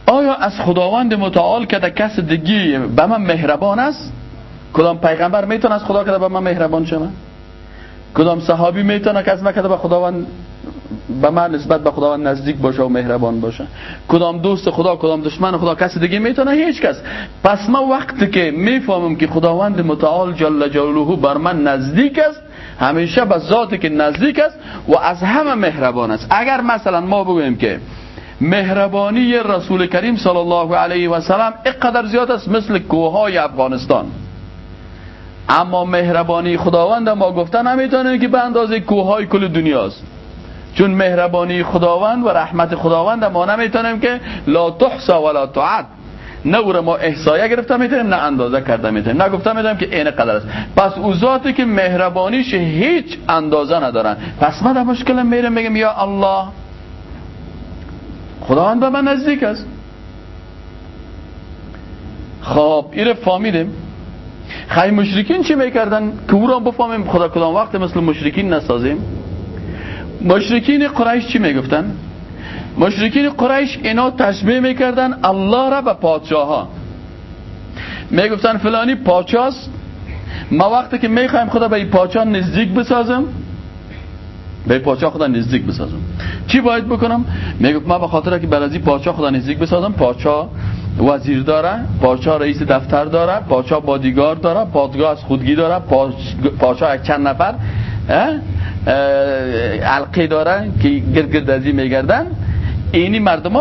آیا از خداوند متعال که در کس دیگی به من مهربان است؟ کدام پیغمبر می‌تونه از خدا که به من مهربان شود؟ کدام صحابی می‌تونه که از من به خداوند به من نسبت به خداوند نزدیک باشه و مهربان باشه. کدام دوست خدا کدام دشمن خدا کسی دیگه می‌تونه؟ هیچ کس. پس ما وقتی که می‌فهمم که خداوند متعال جل جلاله بر من نزدیک است همیشه به ذاتی که نزدیک است و از همه مهربان است. اگر مثلا ما بگوییم که مهربانی رسول کریم صلی الله علیه و سلم اینقدر زیاد است مثل کوههای افغانستان. اما مهربانی خداوند ما گفتن نمی‌تونه که به اندازه کوههای کل دنیاست چون مهربانی خداوند و رحمت خداوند ما نمی‌تونیم که لا تحصا ولا تعد. نه او ما احسایه گرفته می‌تونیم نه اندازه کرده می‌تونیم. نه گفته می‌تونیم که این قدر است. پس او ذاتی که مهربانیش هیچ اندازه ندارن. پس ما در مشکل میرم میگم یا الله خداوند به من نزدیک است. خب ایره فامیلیم خیلی مشرکین چی می‌کردن؟ که او را بفهمیم خدا کدام وقت مثل مشرکین نسازیم؟ مشرکین قریش چی می‌گفتن؟ مشرکین قریش اینا تشبیه می‌کردن الله را به پادشاه ها می‌گفتن فلانی پادشاست ما وقتی که می‌خوایم خدا به این پادشاه نزدیک بسازم به پادشاه خدا نزدیک بسازم. چی باید بکنم؟ می‌گفت ما به خاطر که برازی پادشاه خدا نزدیک بسازم پادشاه وزیر داره پادشاه رئیس دفتر داره پادشاه بادیگار داره پادگاه از خودگی داره پادشاه چند نفر علقه داره که گرد گرد ازی میگردن اینی مردم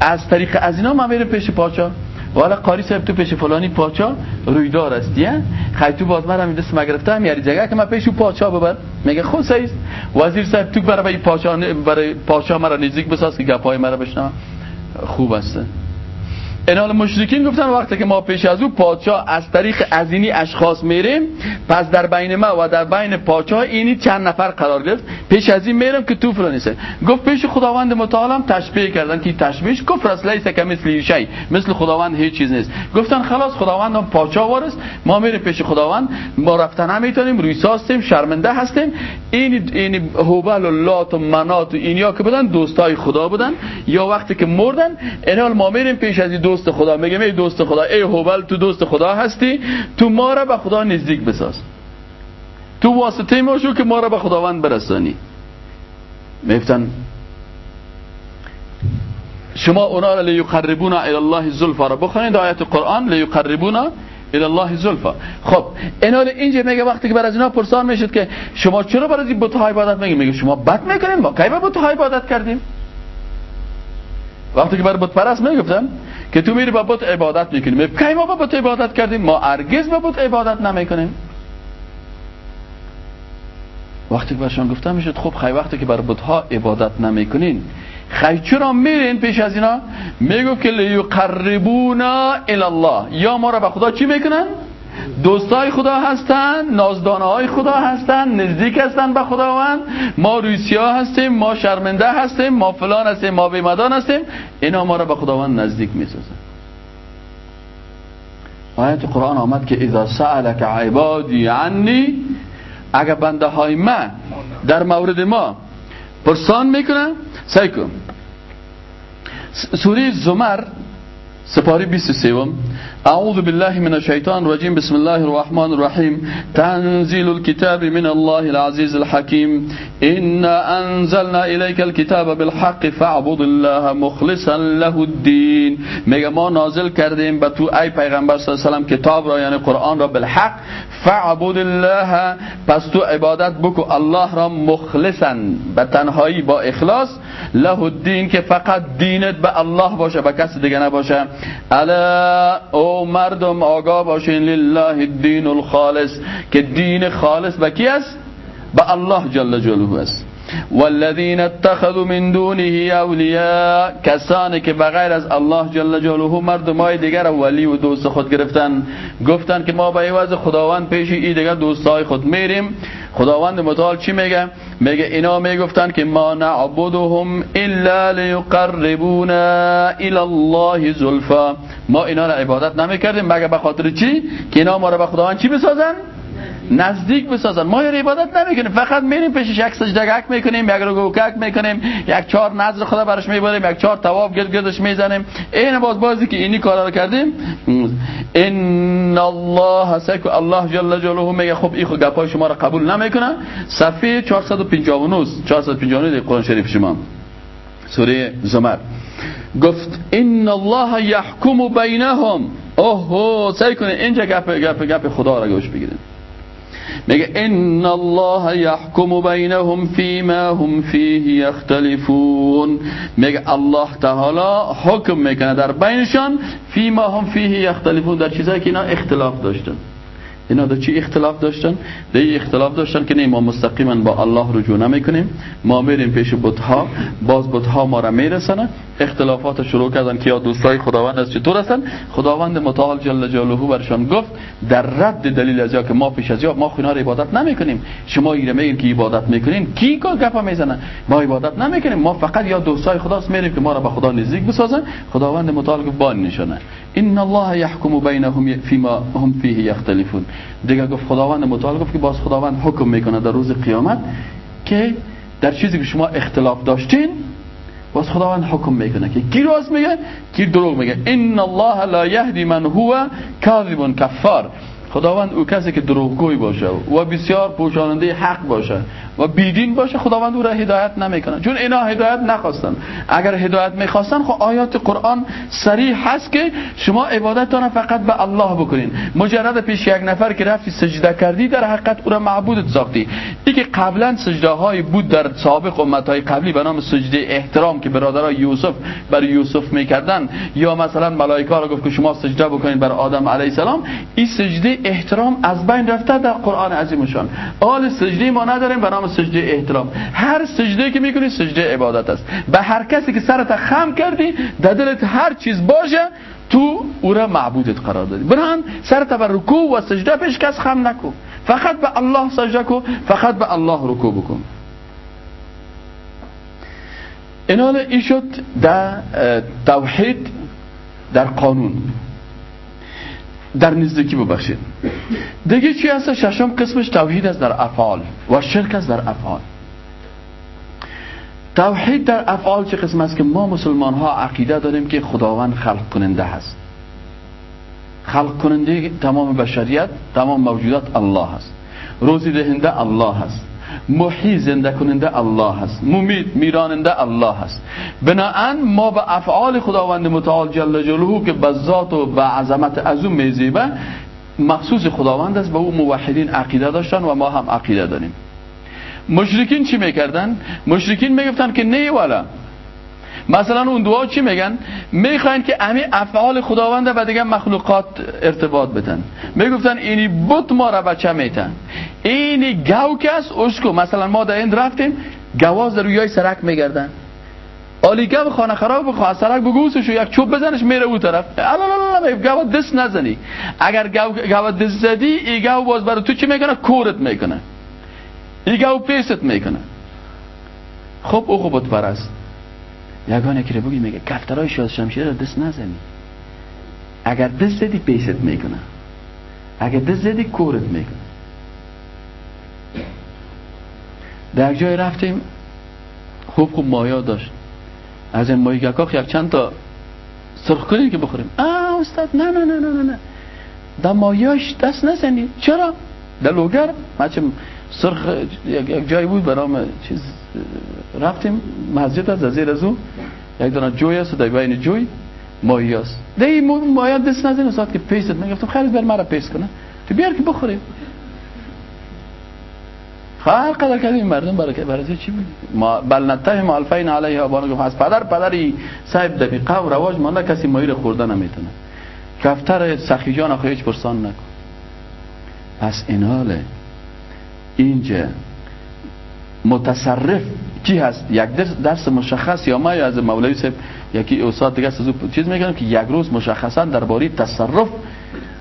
از طریق از اینا میره پیش پادشاه والا قاری صاحب تو پیش فلانی پاچا رویدار خیلی تو باز من دست ما گرفتم یاری جگه که من پیش پاچا ببر. میگه خود سایست وزیر صاحب تو برای پاچا برای پاچا مرا نزدیک بساز که گپای مرا بشنم خوب است حال مشرکین گفتن وقتی که ما پیش از او پادشاه از طریق از اینی اشخاص میریم پس در بین ما و در بین پادشاه اینی چند نفر قرار گرفت. پیش از این میرم که تو فرانیسه گفت پیش خداوند متعالم تشبیه کردن که تشبیهش کفر است لیس که مثل شی. مثل خداوند هیچ چیز نیست. گفتن خلاص خداوند هم پادشاه وارست ما میریم پیش خداوند. ما رفتن نمی‌تونیم روی ساستیم شرمنده هستیم. این این هوبل و لات و منات و اینیا که بودن دوستای خدا بودن. یا وقتی که مردن این ما میریم پیش از دوست خدا میگه ای دوست خدا ای هوبل تو دوست خدا هستی تو ما را به خدا نزدیک بساز. تو واسطه ما شو که ما را به خداوند برسانی. میفتن شما اونا را لیقربونا الله زلفا را بخونید آیت قرآن لیقربونا الله زلفا. خب اینا اینجا میگه وقتی که بر از اینا پرسان می‌شد که شما چرا برای بت ها عبادت میگه میگه شما بد می‌کنین ما کی به بت ها عبادت کردیم؟ وقتی که بر بت پرست می‌گفتن که تو میری با بت عبادت می‌کنی. میگه کی ما با بت عبادت کردیم؟ ما ارگز با بت عبادت نمی‌کنیم. وقتی که برشان گفتم می‌شد خب خیلی وقتی که بر بت ها عبادت نمی‌کنین خیلی چرا میرین پیش از اینا؟ میگو که لیقربونا الله یا ما را به خدا چی می‌کنن؟ دوستای خدا هستن نازدانه های خدا هستن نزدیک هستن به خداوند. ما روسیا هستیم ما شرمنده هستیم ما فلان هستیم ما بیمدان هستیم. اینا ما را به خداوند نزدیک می‌سازن. آیت قرآن آمد که اذا سألك عبادی عنی اگر بنده های من در مورد ما پرسان می‌کنن سعی کن. سوره زمر سپاری 23 اعوذ بالله من الشیطان الرجیم بسم الله الرحمن الرحیم تنزیل الكتاب من الله العزیز الحکیم ان انزلنا الیک الكتاب بالحق فاعبد الله مخلصا له الدین میگه ما نازل کردیم به تو ای پیغمبر صلی الله علیه کتاب را یعنی قرآن را بالحق فاعبد الله. پس تو عبادت بکو الله را مخلصا به تنهایی با اخلاص له الدین که فقط دینت به الله باشه به کسی دیگه نباشه. الا او مردم آگاه باشین لله الدین الخالص که دین خالص به کی است؟ به الله جل جلاله است. والذین اتخذوا من دونه اولیاء کسانی که بغیر از الله جل جلاله مردمای دیگر ولی و دوست خود گرفتن گفتن که ما به عوض خداوند پیش ای دیگر دوستای خود میریم. خداوند متعال چی میگه؟ میگه اینا می‌گفتن که ما نعبدهم الا لیقربونا الى الله زلفا. ما اینا را عبادت نمی‌کردیم مگه به خاطر چی؟ که اینا ما را به خداوند چی بسازن؟ نزدیک بسازن. ما یه عبادت نمی‌کنیم. فقط میریم پیشش یک سجدگک می‌کنیم یک رکوعک می‌کنیم یک چهار نظر خدا براش می‌بریم یک چهار تواب گرد گردش می‌زنیم. این باز بازی که اینی کارا رو کردیم ان الله سک الله جل جلاله میگه خب این گپای شما رو قبول نمی‌کنه صفحه 459 459 قرآن شریف شما. سوره زمر. گفت ان الله یحکم بینهم. اوه سعی کنید اینجا گپ گپ گپ خدا را گوش بگیرید. میگه ان الله يحكم بينهم فيما هم فيه يختلفون میگه الله تعالی حکم می‌کنه در بینشان فيما هم فيه يختلفون در چیزایی که اینا اختلاف داشتن. اینا در چی اختلاف داشتن؟ در اختلاف داشتن که نه ما مستقیما با الله رجوع نمی‌کنیم. ما میریم پیش بتها باز بتها ما را میرسنه اختلافات شروع کردن که یا دوستای خداوند از چطور هستن؟ خداوند متعال جل جلاله برشان گفت در رد دلیل از که ما پیش از یا ما خونا را عبادت نمی‌کنیم. شما ایره میگین که عبادت می‌کنین کی کو گپا می‌زنه؟ ما عبادت نمی‌کنیم. ما فقط یا دوستای خداست میریم که ما را به خدا نزدیک بسازن. خداوند متعال گفت بان نشانه. ان الله يحكم بينهم فيما هم فيه يختلفون دیگه گفت خداوند متعال گفت که باز خداوند حکم می‌کنه در روز قیامت که در چیزی که شما اختلاف داشتین باز خداوند حکم می‌کنه که کی راست میگه کی دروغ میگه ان الله لا یهدی من هو کاذب کفار خداوند او کسی که دروغگوی باشه و بسیار پوشاننده حق باشه و بیدین باشه خداوند او را هدایت نمی‌کنه. چون اینا هدایت نخواستن. اگر هدایت می‌خواستن خب آیات قرآن صریح هست که شما عبادتتان فقط به الله بکنین. مجرد پیش یک نفر که رفتی سجده کردی در حقیقت او را معبودت ساختی. که قبلا سجده های بود در سابق امت های قبلی به نام سجده احترام که برادرای یوسف بر یوسف می‌کردن. یا مثلا ملائکه را گفت که شما سجده بکنید بر آدم علیه السلام. این سجده احترام از بین رفته در قرآن عظیمشان. آل سجده ما نداریم به نام سجده احترام. هر سجده که می‌کنی سجده عبادت است. به هر کسی که سرت خم کردی در دلت هر چیز باشه تو او را معبودت قرار دادی. برهان سرت بر رکوع و سجده پیش کس خم نکن. فقط به الله سجده کن فقط به الله رکوع بکن. اینال ای شد در توحید در قانون. در نزدیکی ببخشید. دیگه چی هست؟ ششم قسمش توحید است در افعال و شرک است در افعال. توحید در افعال چه قسم است که ما مسلمان ها عقیده داریم که خداوند خلق کننده هست. خلق کننده تمام بشریت تمام موجودات الله هست. روزی دهنده الله هست. محی زنده کننده الله هست. ممید میراننده الله هست. بناهن ما به افعال خداوند متعال جل جلاله که به ذات و به عظمت از اون میزیبه مخصوص خداوند است. به او موحدین عقیده داشتن و ما هم عقیده داریم. مشرکین چی می‌کردن؟ مشرکین می‌گفتن که نه والا. مثلا اون دعا چی میگن؟ می‌خواین که همه افعال خداوند و دیگه مخلوقات ارتباط بدن. می‌گفتن اینی بوت ما را بچه میتن. اینی گو کس اشکو. مثلا ما در این رفتیم گواز در رویای سرک میگردن. آلی گو خانه خراب بخواه سرک بگوسش یک چوب بزنش میره او طرف. گو دست نزنی. اگر گو دست زدی ای گو باز برای تو چی می‌کنه؟ کورت می‌کنه. ای گو پیست می‌کنه. خب او خوبت پرست یگانه که بگی میگه کفترهای شاد شمشیر دست نزنی. اگر دست زدی پیست می‌کنه. اگر دست زدی کورت می‌کنه. در جای رفتیم خوب خوب مایا داشت. از این ماهی گکاخ یک چند تا سرخ کنیم که بخوریم. آه استاد نه نه نه نه نه در مایاش دست نزنی. چرا؟ در لوگر؟ چه سرخ یک جایی بود برام چیز رفتیم مسجد از زیر از او. یک دونه جوی است در بین جوی ماهی است. ده این ماهی دست نزدین ساعت که پیست من گفتم خیلی بر مرا پیست کنه. تو بیار که بخوریم. هر قدر کردیم مردم برای برای چی بود؟ ما بل نتهم الفین علیه آبان گفت از پدر پدری صاحب دقیقه و رواج مانده کسی ماهی رو خورده نمی‌تونه. کفتر سخیجان آخه هیچ پرسان نکن. پس این حاله اینجا متصرف کی هست؟ یک درس مشخص یا ما یا از مولوی صاحب یکی استاد دیگه از چیز میگن که یک روز مشخصا درباره تصرف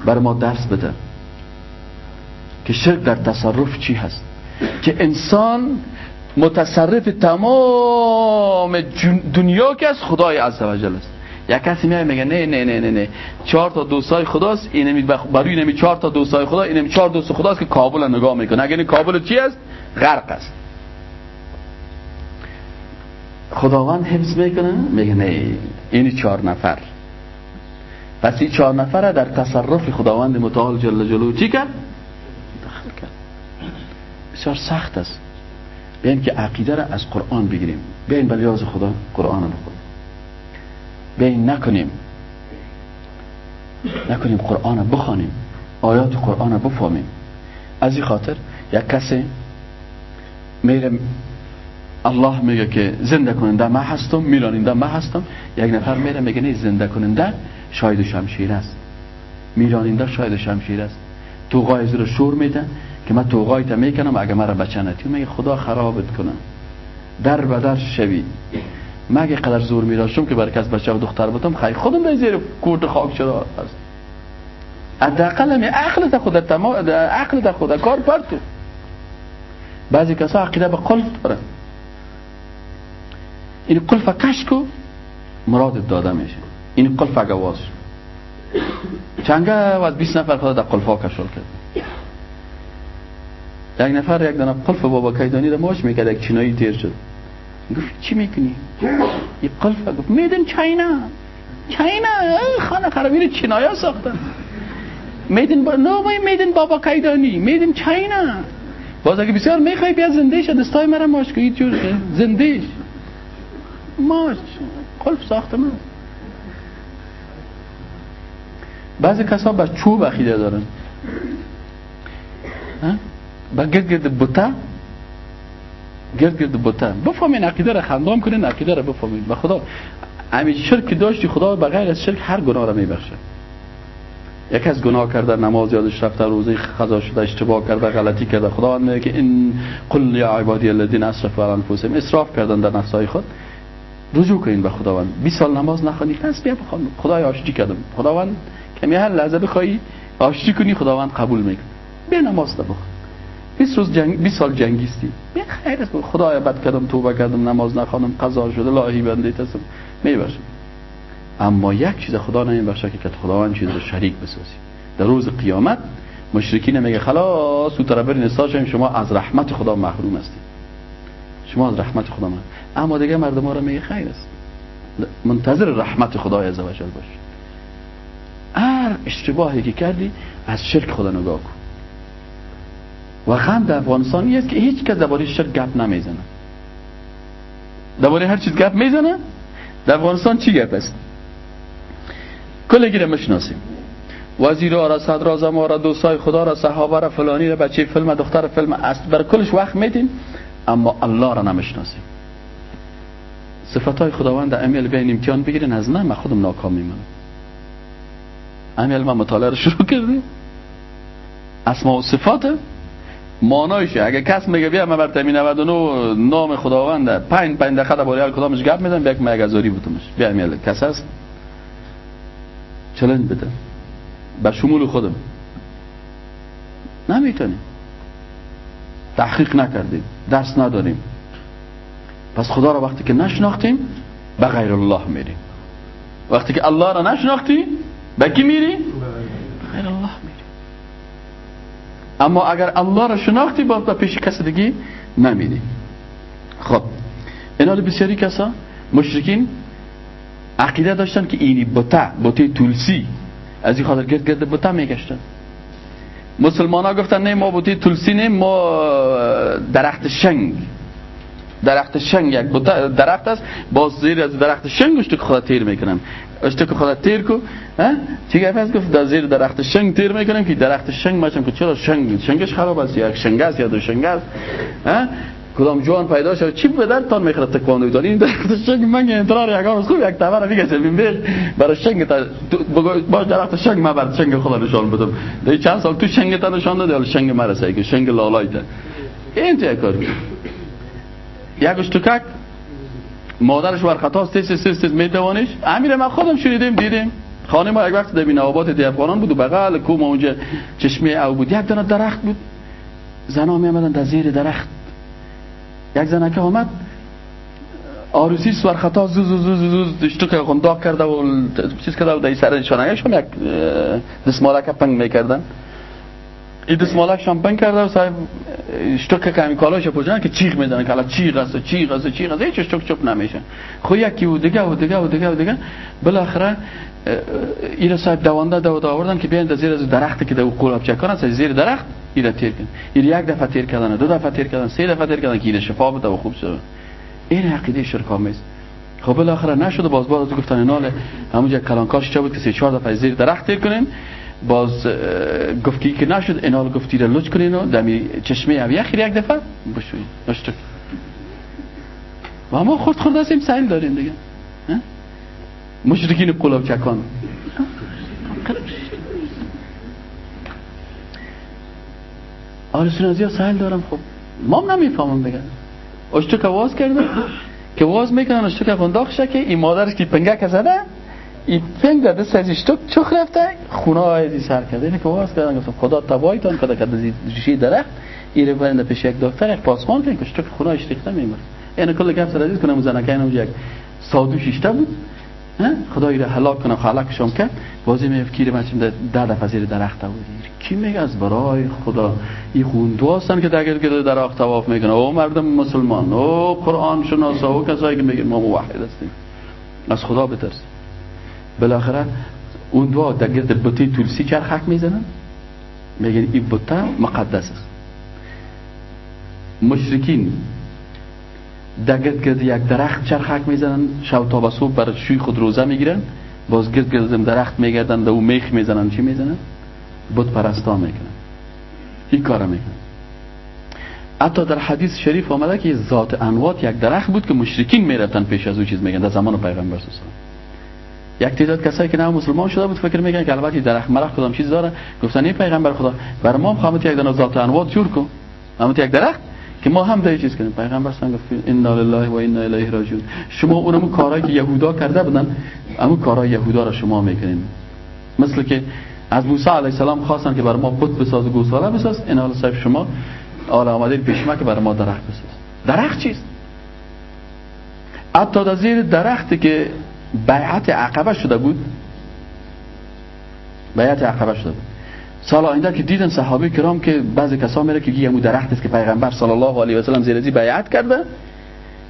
بر ما درس بده. که شرک در تصرف چی هست؟ که انسان متصرف تمام دنیا که از خدای عزوجل است. یک کسی میاد میگه نه نه نه نه نه. چهار تا دوستای خداست اینمی برای اینمی چهار تا دوستای خدا اینمی چهار دوست خداست که کابل نگاه می‌کنه. اگه کابل چی است؟ غرق است. خداوند حفظ می‌کنه؟ میگه نه. این چهار نفر. پس این چهار نفر در تصرف خداوند متعال جل جلو چی کرد؟ بسیار سخت است. بیاین که عقیده را از قرآن بگیریم. بیاین بلیاز خدا قرآن رو بخونیم. بیاین نکنیم. نکنیم قرآن رو بخوانیم. آیات قرآن رو بفهمیم. از این خاطر یک کسی میره الله میگه که زنده کننده ما هستم میراننده ما هستم. یک نفر میره میگه نه زنده کننده شاید شمشیر است. میراننده شاید شمشیر است. توقای رو شور میده. که من توقای تا می‌کنم اگه مرا بچه نتی میگه خدا خرابت کنم در بدر شوی. مگه قدر زور میراشم که برکت بچه و دختر بودم خیلی خودم به زیر کورت خاک شده است. حداقل می عقل تا خود تمام عقل تا خود کار پرتو بعضی کسا عقیده به قلف دارن. این قلف کش کو مراد داده میشه. این قلف اگه واز چنگه از 20 نفر خدا در قلف ها کشل کرد. یک نفر یک دانه قلف بابا کیدانی را ماش می‌کرد یک چینایی تیر شد. گفت چی می‌کنی؟ یک قلف گفت میدن چاینا چاینا خانه خرابی رو چینایا ساختن میدن با... نو میدن بابا کیدانی میدن چاینا باز اگه بسیار می‌خوای بیا زنده شد دستای مرا ماش که جور زنده ماش قلف ساخته من. بعضی کسا با چوب اخیده دارن. با گرد گرد بوتا گرد بوتا. بفهمین عقیده را خندام کنین عقیده را بفهمین. به خدا همین شرک داشتی خدا بغیر از شرک هر گناه را میبخشه. یک از گناه کرده نماز یادش رفته روزی خضا شده اشتباه کرده غلطی کرده. خدا میگه این قل یا عبادی الذین اسرفوا علی انفسهم. اسراف کردن در نفسای خود. رجوع کنین به خداوند. 20 سال نماز نخوانی پس بیا بخوان. خدای آشتی کردم. خداوند کمی هر لحظه بخوای آشتی کنی خداوند قبول می‌کنه. بیا نماز بخون 20 روز جنگ 20 سال جنگیستی. بیا خیر خدایا بد کردم توبه کردم نماز نخوانم قضا شده الهی بنده تسم میبخشم. اما یک چیز خدا نمیبخشه که خداوند چیز رو شریک بسازی. در روز قیامت مشرکین میگه خلاص تو طرف برین شما از رحمت خدا محروم هستید شما از رحمت خدا محروم. اما دیگه مردم ها رو میگه خیر است. منتظر رحمت خدای عزوجل باش. هر اشتباهی که کردی از شرک خدا نگاه کن. و غم در افغانستان است که هیچ کس درباره شرک گپ نمی‌زنه. درباره هر چیز گپ می‌زنه. در افغانستان چی گپ است؟ کل گیره مشناسیم. وزیر را صدر زمان را دوستای خدا را صحابه را فلانی را بچه فیلم دختر فیلم است. بر کلش وقت میدیم اما الله را نمی‌شناسیم. صفت های خداوند امیل بین امتحان بگیرین از نه من خودم ناکام میمونم امیل ما مطالعه رو شروع کردیم. اسما و صفات مانایشه. اگه کس میگه بیا من برتمی 99 نام خداونده پنج پنج دقیقه بالا هر کدامش گپ می‌زنم بیا که مگزاری بودمش. بیا امیل کس هست؟ چلنج بده. بر شمول خودم. نمی‌تونیم تحقیق نکردیم. درس نداریم. پس خدا را وقتی که نشناختیم به غیر الله میریم. وقتی که الله را نشناختی به کی میری؟ غیر الله میری اما اگر الله را شناختی با پیش کس دیگه نمیری خب اینا بسیاری کسا مشرکین عقیده داشتن که اینی بوتا بوته تولسی از این خاطر گرد گرد بوتا میگشتن مسلمان ها گفتن نه ما بوتی تلسی نه ما درخت شنگ درخت شنگ یک درخت است. باز زیر از درخت شنگ اشتک خدا تیر می‌کنن اشتک خدا تیر کو چی گفت از گفت در زیر درخت شنگ تیر می‌کنم که درخت شنگ ماشم که چرا شنگ؟ شنگش خراب است یک شنگ است یا دو شنگ است. کدام جوان پیدا شد چی به تان می‌خره تکواندو داری. این درخت شنگ من انترار یک روز خوب یک تبر میگه ببین بیش برای شنگ تا باش درخت شنگ ما بعد شنگ خدا نشان بدم. چند سال تو شنگ تا نشان داد شنگ مرسه که؟ شنگ لالای تا این چه کار؟ یک اشتکک مادرش ور خطا سیس سیس سیس میتوانش امیر ما خودم شنیدیم دیدیم خانه ما یک وقت در بین آباد افغانان بود و بغل کوم اونجا چشمه او بود. یک دانه درخت بود. زنا می آمدن در زیر درخت. یک زنکه آمد آروسی سوار خطا زو زو زو زو زو که خنداق کرده و چیز کرده و در سر شانه یک دسمالک پنگ می‌کردن. این دسمالک شامپنگ کرده و صاحب اشتوک کمی کالاش پوشن که چیغ می‌زنه که حالا چیغ است چیغ است چیغ است هیچ اشتوک چپ نمیشه خو یکی و دیگه و دیگه و دیگه و دیگه بالاخره این صاحب دوانده دو آوردن که بیاین زیر از درخت که دو قلاب چکان است زیر درخت این تیر کن این یک دفعه تیر کردن دو دفعه تیر کردن سه دفعه تیر کردن که این شفا بده و خوب شد این عقیده شرک آمیز خب بالاخره نشد باز باز گفتن ناله همونجا کلانکاش چه بود که سه چهار دفعه زیر درخت تیر کنین باز گفتی که نشد اینال گفتی رو لچ کنین و دمی چشمه او یخیر یک دفعه بشوین. نشد. و ما خود از این سهل داریم دیگه. مشرکین قلاب چکان آره سنازی ها سهل دارم خب. ما هم نمی‌فهمم بگن اشتو که واز کرده که واز می‌کنن اشتو که فنداق شکه این مادرش که پنگه زده این پنگ در دست از اشتو چخ رفته؟ خونه های سر کرده اینه که واز کردن گفتم خدا تبایتان کده که ریشه درخت ایره برنده پیش یک دکتر یک پاسمان که اشتو که خونه اشتیخته میمره اینه کل گفت سر عزیز کنم زنکه اینو یک سادو شیشته بود. خدایی را هلاک کنم خلاکشم کرد. بازی می فکر من چیم ده دفعه زیر درخت بود کی میگه؟ از برای خدا. این خون هستن که در که درخت تواف می‌کنه. او مردم مسلمان. او قرآن شناسا. او کسایی که میگن ما موحد هستیم. از خدا بترس بالاخره اون دعا در گرد بطی تولسی چرخک می‌زنن. میگن این بطه مقدس است. مشرکین در گرد گرد یک درخت چرخک می‌زنن شب تا صبح برای شوی خود روزه می‌گیرن باز گرد گرد درخت میگردن در او میخ می‌زنن چی می‌زنن؟ بود پرستا می‌کنن. این کار می‌کنن. حتی در حدیث شریف آمده که ذات انوات یک درخت بود که مشرکین می‌رفتن پیش از او چیز میگن در زمان پیغمبر صلی یک تعداد کسایی که نه مسلمان شده بود فکر میگن که البته درخت مرخ کدام چیز داره. گفتن این پیغمبر خدا بر ما هم یک دانه ذات انوات جور کن. همت یک درخت که ما هم در چیز کنیم. پیغمبر سن گفت انا لله و انا الیه راجعون. شما اونم کارهایی که یهودا کرده بودن اما کارهای یهودا را شما می‌کنین. مثل که از موسی علیه السلام خواستن که برای ما بت بساز و گوساله بساز. این حال صاحب شما آل آمدید پیش ما که برای ما درخت بساز. درخت چیست؟ حتی در زیر درختی که بیعت عقبه شده بود. بیعت عقبه شده بود. سال آینده که دیدن صحابه کرام که بعضی کسا میره که یه درخت است که پیغمبر صلی الله علیه و سلم زیر ازی بیعت کرده.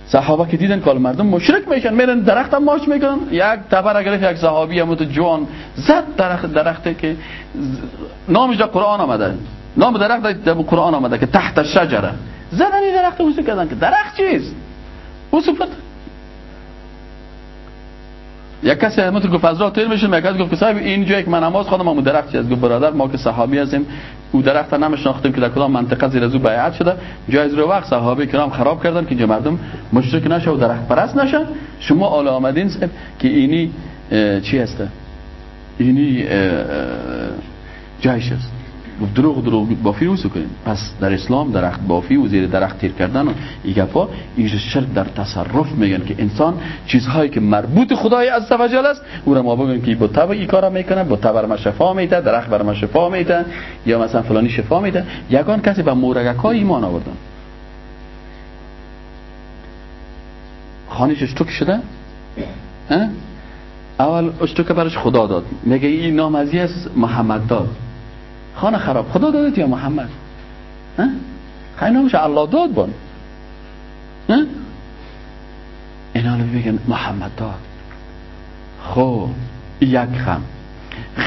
صحابه که دیدن که مردم مشرک میشن میرن درخت هم ماش می‌کنن. یک تبر گرفت یک صحابی هم جوان زد درخت درخته که نامش در قرآن آمده. نام درخت در قرآن آمده که تحت شجره زدن این درخت وسو کردن که درخت چیست؟ وسو یک کسی تو گفت از راه تیر میشه یک گفت که صاحب اینجا یک من نماز خودم هم درخت از گفت برادر ما که صحابی هستیم او درخت نمیشناختیم که در کدام منطقه زیر از او بیعت شده. جای رو وقت صحابه کرام خراب کردن که اینجا مردم مشرک نشه و درخت پرست نشن. شما آل آمدین که اینی چی هسته؟ اینی جایش است گفت دروغ دروغ بافی رو کنیم. پس در اسلام درخت بافی و زیر درخت تیر کردن و این گفا شرک در تصرف میگن که انسان چیزهایی که مربوط خدای عزوجل است او را ما بگیم که با تبع این کارا می‌کنه با تبع ما شفا میده درخت بر شفا میده یا مثلا فلانی شفا میده. یگان کسی به مورگک های ایمان آوردن خانش اشتوک شده؟ اول اشتوک برش خدا داد. میگه این نام از محمد داد. خانه خراب. خدا دادت یا محمد؟ خیلی نامش الله داد بان. اینا رو بگن محمد داد. خب یک خم.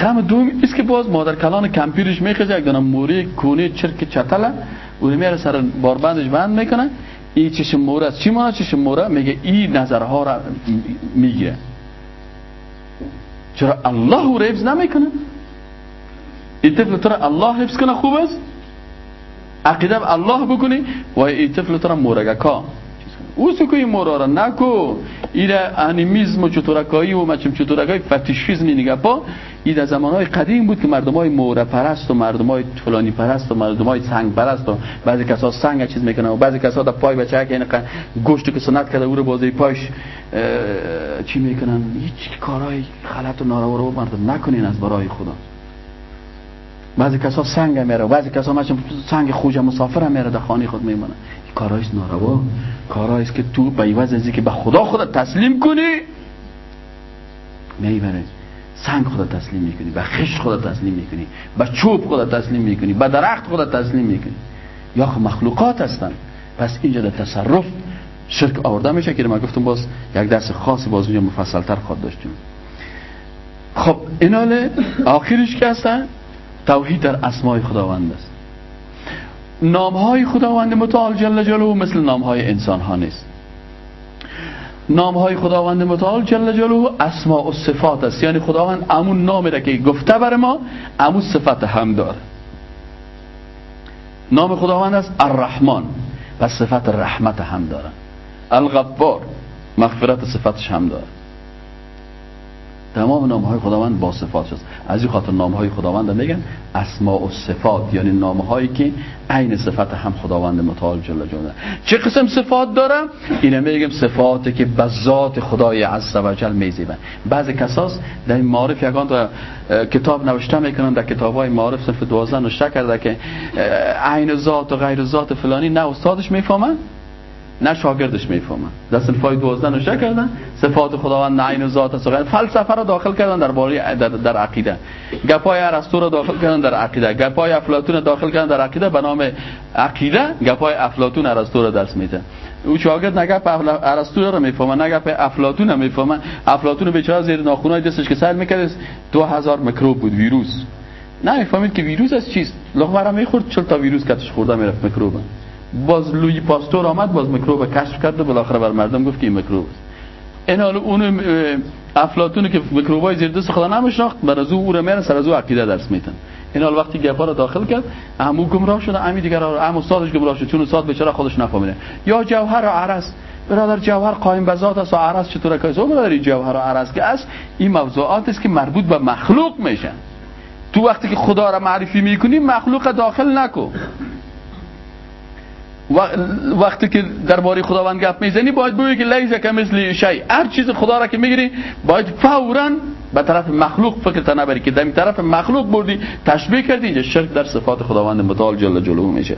غم دوم است که باز مادر کلان کمپیرش میخزه یک دانم موری کونه چرک چتله. اون میره سر باربندش بند می‌کنه. این چشم موره است. چی مانا چشم موره میگه این نظرها را می‌گیره. چرا الله حفظ نمی‌کنه؟ این طفل الله حفظ کنه خوب است؟ عقیده الله بکنی؟ و این طفل تو را مورگکا او سکو این مورا را نکو. این انیمیزم و چطورکایی و مچم چطورکایی فتیشیزم نگه پا این در زمانهای قدیم بود که مردم های موره پرست و مردم های فلانی پرست و مردم های سنگ پرست و بعضی کسا سنگ چیز می‌کنن و بعضی کسا در پای بچه که گوشت که سنت کرده او رو بازی پایش چی می‌کنن؟ هیچ کارهای غلط و ناروا رو مردم نکنین از برای خدا. بعضی کسا سنگ میره بعضی کسا مثلا سنگ خوج مسافر میره در خانه خود میمونه. این کارهایش ناروا. کارهاییست که تو به عوض از که به خدا خود تسلیم کنی می‌بره سنگ خدا تسلیم می‌کنی به خش خدا تسلیم می‌کنی به چوب خدا تسلیم می‌کنی به درخت خدا تسلیم می‌کنی. یا خب مخلوقات هستن. پس اینجا در تصرف شرک آورده میشه که ما گفتم باز یک درس خاصی باز اینجا مفصلتر خود داشتیم. خب ایناله آخرش که هستن؟ توحید در اسمای خداوند است. نامهای خداوند متعال جل جلاله مثل نامهای انسان ها نیست. نامهای خداوند متعال جل جلاله اسماء و صفات است. یعنی خداوند امون نامی را که گفته بر ما امون صفت هم داره. نام خداوند است الرحمن و صفت رحمت هم داره. الغفار مغفرت صفتش هم داره. تمام نام های خداوند با صفات است از این خاطر نام های خداوند میگن اسماء و صفات یعنی نام هایی که عین صفت هم خداوند متعال جل جلاله. چه قسم صفات داره اینا میگم صفاتی که به ذات خدای عز و جل میزیبن. بعضی کساس در این معارف یکان کتاب نوشته می‌کنن در کتاب های معارف صرف 12 نوشته کرده که عین ذات و غیر ذات فلانی. نه استادش می‌فهمن؟ نه شاگردش می‌فهمن. در صفای دوازده نشه کردن. صفات خداوند نه و ذات است فلسفه را داخل کردن در باری در, در عقیده. گپای ارسطو را داخل کردن در عقیده. گپای افلاطون داخل کردن در عقیده به نام عقیده. گپای افلاطون ارسطو را درس میده. او شاگرد نگپ ارسطو را می‌فهمه نگپ افلاطون هم می‌فهمه. افلاطون بیچاره زیر ناخونای دستش که سر می‌کرد 2000 میکروب بود ویروس. نه می‌فهمید که ویروس از چیست؟ لغمه می‌خورد چل تا ویروس کتش خورده می‌رفت میکروب باز لوی پاستور آمد باز میکروب کشف کرد و بالاخره بر مردم گفت که این میکروب است. این حال اون افلاطون که میکروبای زیر دست خدا نمیشناخت بر از او رو میرن سر از او عقیده درس میتن این حال وقتی گپا رو داخل کرد عمو گمراه شده امی دیگر عمو استادش گمراه شد چون استاد بیچاره خودش نفهمیده. یا جوهر و عرس برادر جوهر قائم به ذات است و عرس چطور که برادر جوهر و عرس که است این موضوعات است که مربوط به مخلوق میشن. تو وقتی که خدا را معرفی می‌کنی مخلوق داخل نکو وقتی که درباره خداوند گپ می‌زنی باید بگویی که لیس که مثل شی هر چیز خدا را که می‌گیری باید فورا به طرف مخلوق فکر نبری که در طرف مخلوق بردی تشبیه کردی اینجا شرک در صفات خداوند متعال جل جلاله میشه.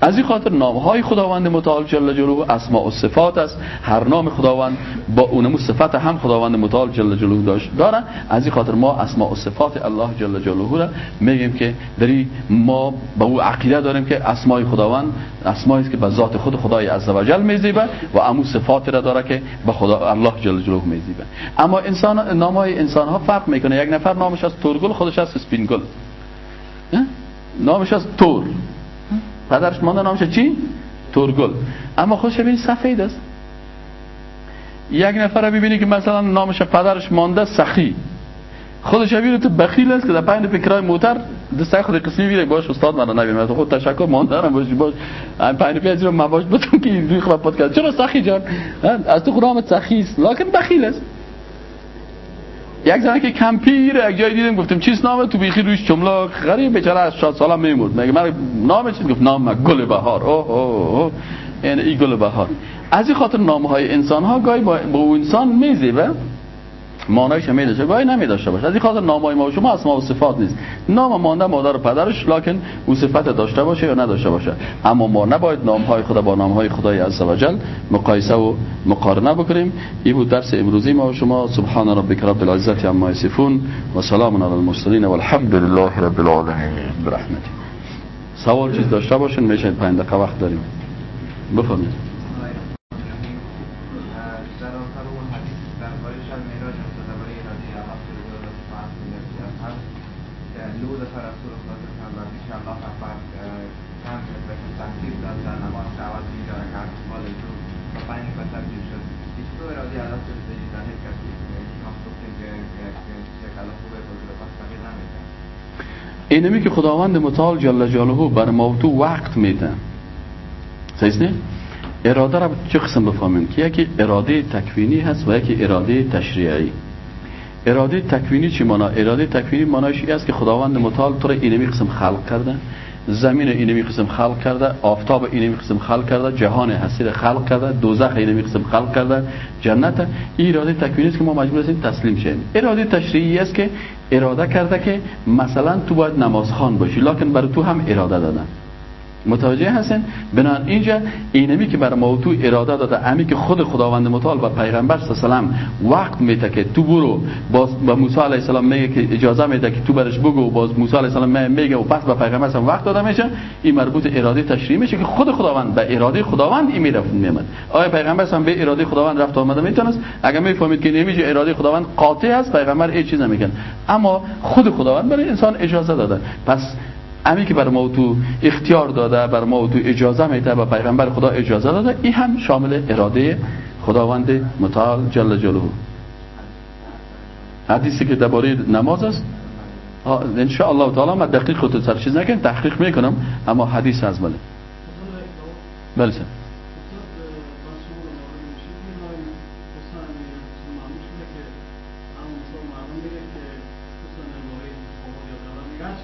از این خاطر نام های خداوند متعال جل جلاله اسماء و صفات است. هر نام خداوند با اونمو صفت هم خداوند متعال جل جلاله داشت. داره. از این خاطر ما اسماء و صفات الله جل جلاله را میگیم که داری ما به او عقیده داریم که اسماء خداوند اسماء است که به ذات خود خدای عزوجل میزیبه و امو صفات را داره که به خدا الله جل جلاله میزیبه. اما انسان نام های انسان ها فرق می‌کنه. یک نفر نامش از تورگل خودش از سپینگل. نامش از تور. پدرش مانده نامش چی؟ تورگل. اما خودش ببینی سفید است. یک نفر ببینی که مثلا نامش پدرش مانده سخی. خودش ببینی تو بخیل است که در پایین فکرای موتر دسته خود قسمی بیره باش استاد من نبینم خود تشکر مانده باشی باش این پایین پیاز رو مواش بتون که روی خبر پادکست چرا سخی جان؟ از تو خودم سخی است. لکن بخیل است. یک زنه که کمپیر یک جای دیدم گفتم چیست نامه تو بیخی رویش چملاک غریب بیچاره از 60 ساله میمرد. میگه من نام چی گفت نام گل بهار. اوه اوه یعنی ای گل بهار. از این خاطر نام های انسان ها گاهی با, با انسان میزیبه. مانایش هم داشته گاهی نمی داشته باشه. از این خاطر نامای ما شما اسما و صفات نیست. نام مانده مادر و پدرش لکن او صفت داشته باشه یا نداشته باشه. اما ما نباید نام های خدا با نام های خدای عزوجل مقایسه و مقارنه بکنیم. این بود درس امروزی ما. و شما سبحان ربک رب العزت عما یصفون و سلام علی المرسلین والحمد لله رب العالمین برحمته. سوال چیز داشته باشین میشه 5 دقیقه وقت داریم. بفرمایید. که خداوند متعال جل جلاله بر موضوع وقت میده. صحیح اراده را چه قسم بفهمیم؟ که یکی اراده تکوینی هست و یکی اراده تشریعی. اراده تکوینی چی مانا؟ اراده تکوینی مانایش است که خداوند متعال تو را اینمی قسم خلق کرده زمین اینمی قسم خلق کرده آفتاب اینمی قسم خلق کرده جهان حسیر خلق کرده دوزخ اینمی قسم خلق کرده جنت این اراده تکوینی است که ما مجبور هستیم تسلیم شیم. اراده تشریعی است که اراده کرده که مثلا تو باید نمازخوان باشی لکن برای تو هم اراده دادن. متوجه هستین؟ بنان اینجا اینمی که بر موضوع اراده داده امی که خود خداوند متعال و پیغمبر صلی الله وقت میده که تو برو باز با موسی علیه السلام میگه که اجازه میده که تو برش بگو باز موسی علیه السلام میگه و پس به پیغمبر وقت داده میشه این مربوط اراده تشریعی میشه که خود خداوند به اراده خداوند این می‌رفت میامد. آیا پیغمبر هم به اراده خداوند رفت آمده می‌تونست؟ اگر می‌فهمید که نمیشه اراده خداوند قاطع است پیغمبر هیچ چیز نمیگن اما خود خداوند برای انسان اجازه داده. پس امی که بر ما تو اختیار داده بر ما تو اجازه میده و پیغمبر خدا اجازه داده این هم شامل اراده خداوند متعال جل جلاله. حدیثی که درباره نماز است. ان شاء الله تعالی ما دقیق خود سر چیز تحقیق می‌کنم اما حدیث از بله. بله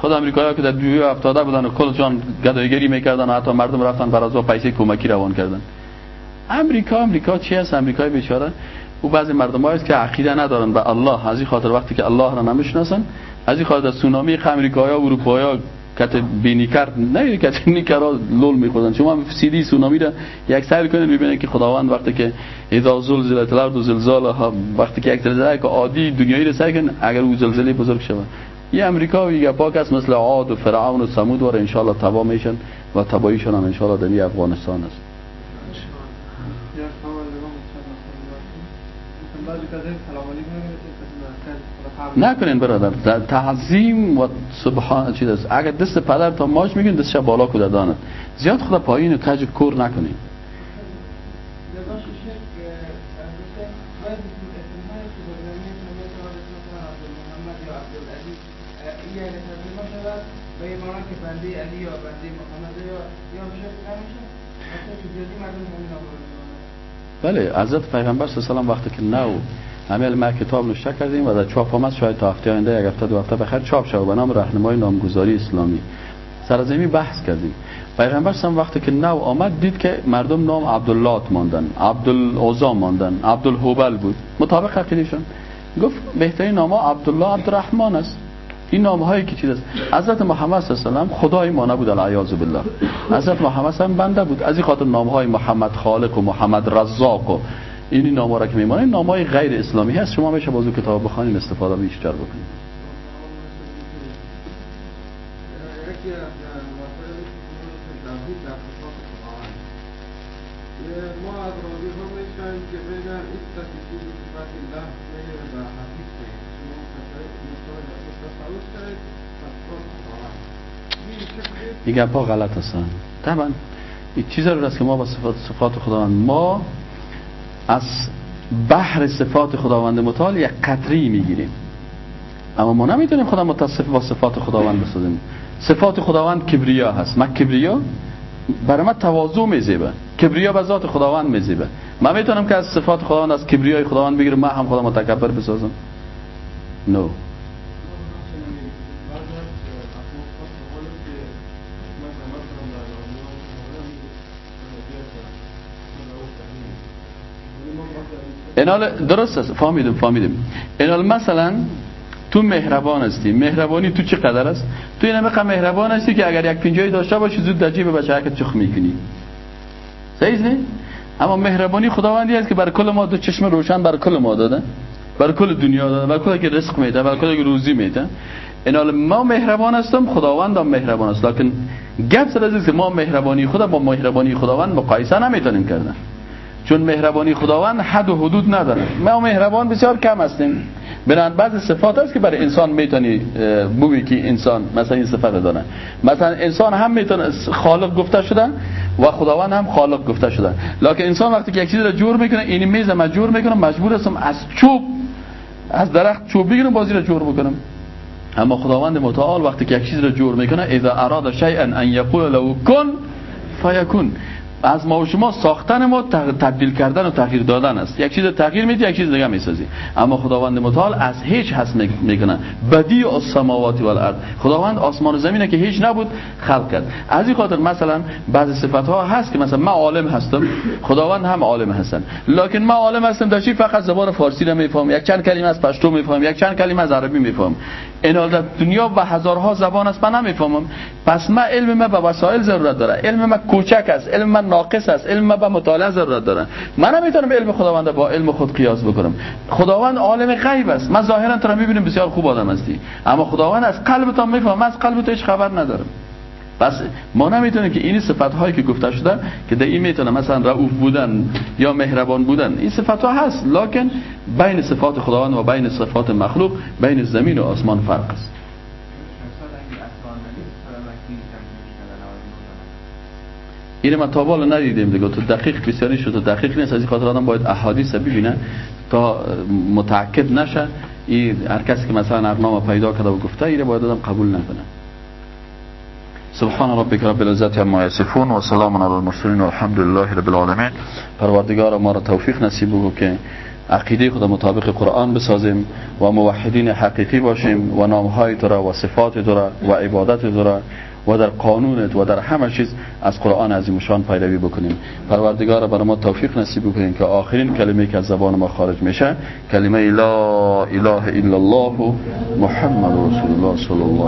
خود امریکایی که در دوی افتاده بودن و کل جان گدایگری می‌کردن و حتی مردم رفتن بر از پیسه کمکی روان کردن. امریکا امریکا چی است امریکای بیچاره. او بعضی مردم هست که عقیده ندارن به الله. از این خاطر وقتی که الله را نمی‌شناسن از این خاطر سونامی امریکایی و اروپایی کت بینی کرد نه کت نیکرا لول میخوردن. شما سیدی سونامی را یک سر کنید ببینید که خداوند وقتی که اذا زلزلت الارض زلزال وقتی که یک زلزله عادی دنیایی را سر کن اگر او زلزله بزرگ شود. یه امریکا و یه پاک است مثل عاد و فرعون و ثمود. و ان شاء الله تبا میشن و تباییشون هم ان شاء الله در افغانستان است. نکنین برادر. تعظیم و سبحان چیز است اگر دست پدر تا ماش میگین دستش بالا کده داند زیاد خدا پایین و کج کور نکنین. بله حضرت پیغمبر صلی الله علیه و وقتی که نو همه ما کتاب نوشته کردیم و در چاپ آمد شاید تا هفته آینده یک هفته دو هفته بخیر چاپ شد به نام راهنمای نامگذاری اسلامی. سرزمی بحث کردیم. پیغمبر سم وقتی که نو آمد دید که مردم نام عبدالله ماندن عبدالعزا ماندن عبدالحبل بود. مطابق عقیدشون گفت بهترین نام عبدالله عبدالرحمن است. این نام هایی که چیز است. حضرت محمد صلی الله علیه و خدای ما نبود العیاذ بالله. حضرت محمد صلی بنده بود. از این خاطر نام های محمد خالق و محمد رزاق و این نام را که میمانه نام های غیر اسلامی هست. شما میشه بازو کتاب بخوانید استفاده بیشتر بکنید. این گپ ها غلط هستن. طبعا این چیز رو است که ما با صفات صفات خداوند. ما از بحر صفات خداوند متعال یک قطری می‌گیریم. اما ما نمی‌تونیم خدا متصف با صفات خداوند بسازیم. صفات خداوند کبریا هست. ما کبریا برای ما تواضع میزیبه. کبریا به ذات خداوند میزیبه. من می‌تونم که از صفات خداوند از کبریای خداوند بگیرم من هم خدا متکبر بسازم نو no. اینال درست است. فهمیدم فهمیدم. اینال مثلا تو مهربان هستی. مهربانی تو چه قدر است؟ تو این همه مهربان هستی که اگر یک پنجایی داشته باشی زود در جیب بچه که چخ می‌کنی. صحیح نه؟ اما مهربانی خداوندی است که بر کل ما دو چشم روشن بر کل ما داده. بر کل دنیا داده. بر کل که رزق میده. بر کل که روزی میده. اینال ما مهربان هستم خداوند هم مهربان است. لکن گپ سر که ما مهربانی خدا با مهربانی خداوند مقایسه نمی‌تونیم کردن. چون مهربانی خداوند حد و حدود نداره. ما مهربان بسیار کم هستیم. بنان بعض صفات هست که برای انسان می‌تونی بگی که انسان مثلا این صفت داره مثلا انسان هم می‌تونه خالق گفته شده و خداوند هم خالق گفته شده لکن انسان وقتی که یک چیز رو جور می‌کنه این میز ما جور می‌کنه مجبور هستم از چوب از درخت چوب بگیرم بازی رو جور بکنم. اما خداوند متعال وقتی که یک چیز رو جور می‌کنه اذا اراد شیئا ان یقول له کن فیکون. از ما و شما ساختن ما تبدیل کردن و تغییر دادن است. یک چیز تغییر میدی یک چیز دیگه می‌سازی. اما خداوند متعال از هیچ هست می‌کنه. بدی السماوات و الارض خداوند آسمان و زمینه که هیچ نبود خلق کرد. از این خاطر مثلا بعضی صفت ها هست که مثلا من عالم هستم خداوند هم عالم هستن. لکن من عالم هستم در فقط زبان فارسی رو میفهم یک چند کلمه از پشتو میفهم یک چند کلمه از عربی میفهم این در دنیا و هزارها زبان است من نمی‌فهمم. پس من علم من به وسایل ضرورت داره. علم من کوچک است علم من ناقص است. علم به مطالعه ضرورت داره. من نمی‌تونم علم خداوند با علم خود قیاس بکنم. خداوند عالم غیب است. من ظاهرا تو می‌بینم بسیار خوب آدم هستی. اما خداوند از قلبت میفهم از قلبت هیچ خبر ندارم. پس ما نمی‌تونیم که این صفت هایی که گفته شده که در این می‌تونه مثلا رؤوف بودن یا مهربان بودن این صفت ها هست. لکن بین صفات خداوند و بین صفات مخلوق بین زمین و آسمان فرق است. این ما تا بالا ندیدیم دیگه. تو دقیق بسیاری شد تو دقیق نیست. از این خاطر آدم باید احادیث ببینه تا متأکد نشه. این هر کسی که مثلا ارنامه پیدا کرده و گفته اینه باید آدم قبول نکنه. سبحان ربک رب العزت عما یصفون و سلام علی المرسلین و الحمد لله رب العالمین. پروردگار ما را توفیق نصیب بگو که عقیده خود مطابق قرآن بسازیم و موحدین حقیقی باشیم و نامهای تو را و صفات تو را و عبادت تو را و در قانونت و در همه چیز از قرآن عظیم شان پیروی بکنیم. پروردگار برای ما توفیق نصیب بکنیم که آخرین کلمه که از زبان ما خارج میشه کلمه لا اله الا الله محمد رسول الله صلی الله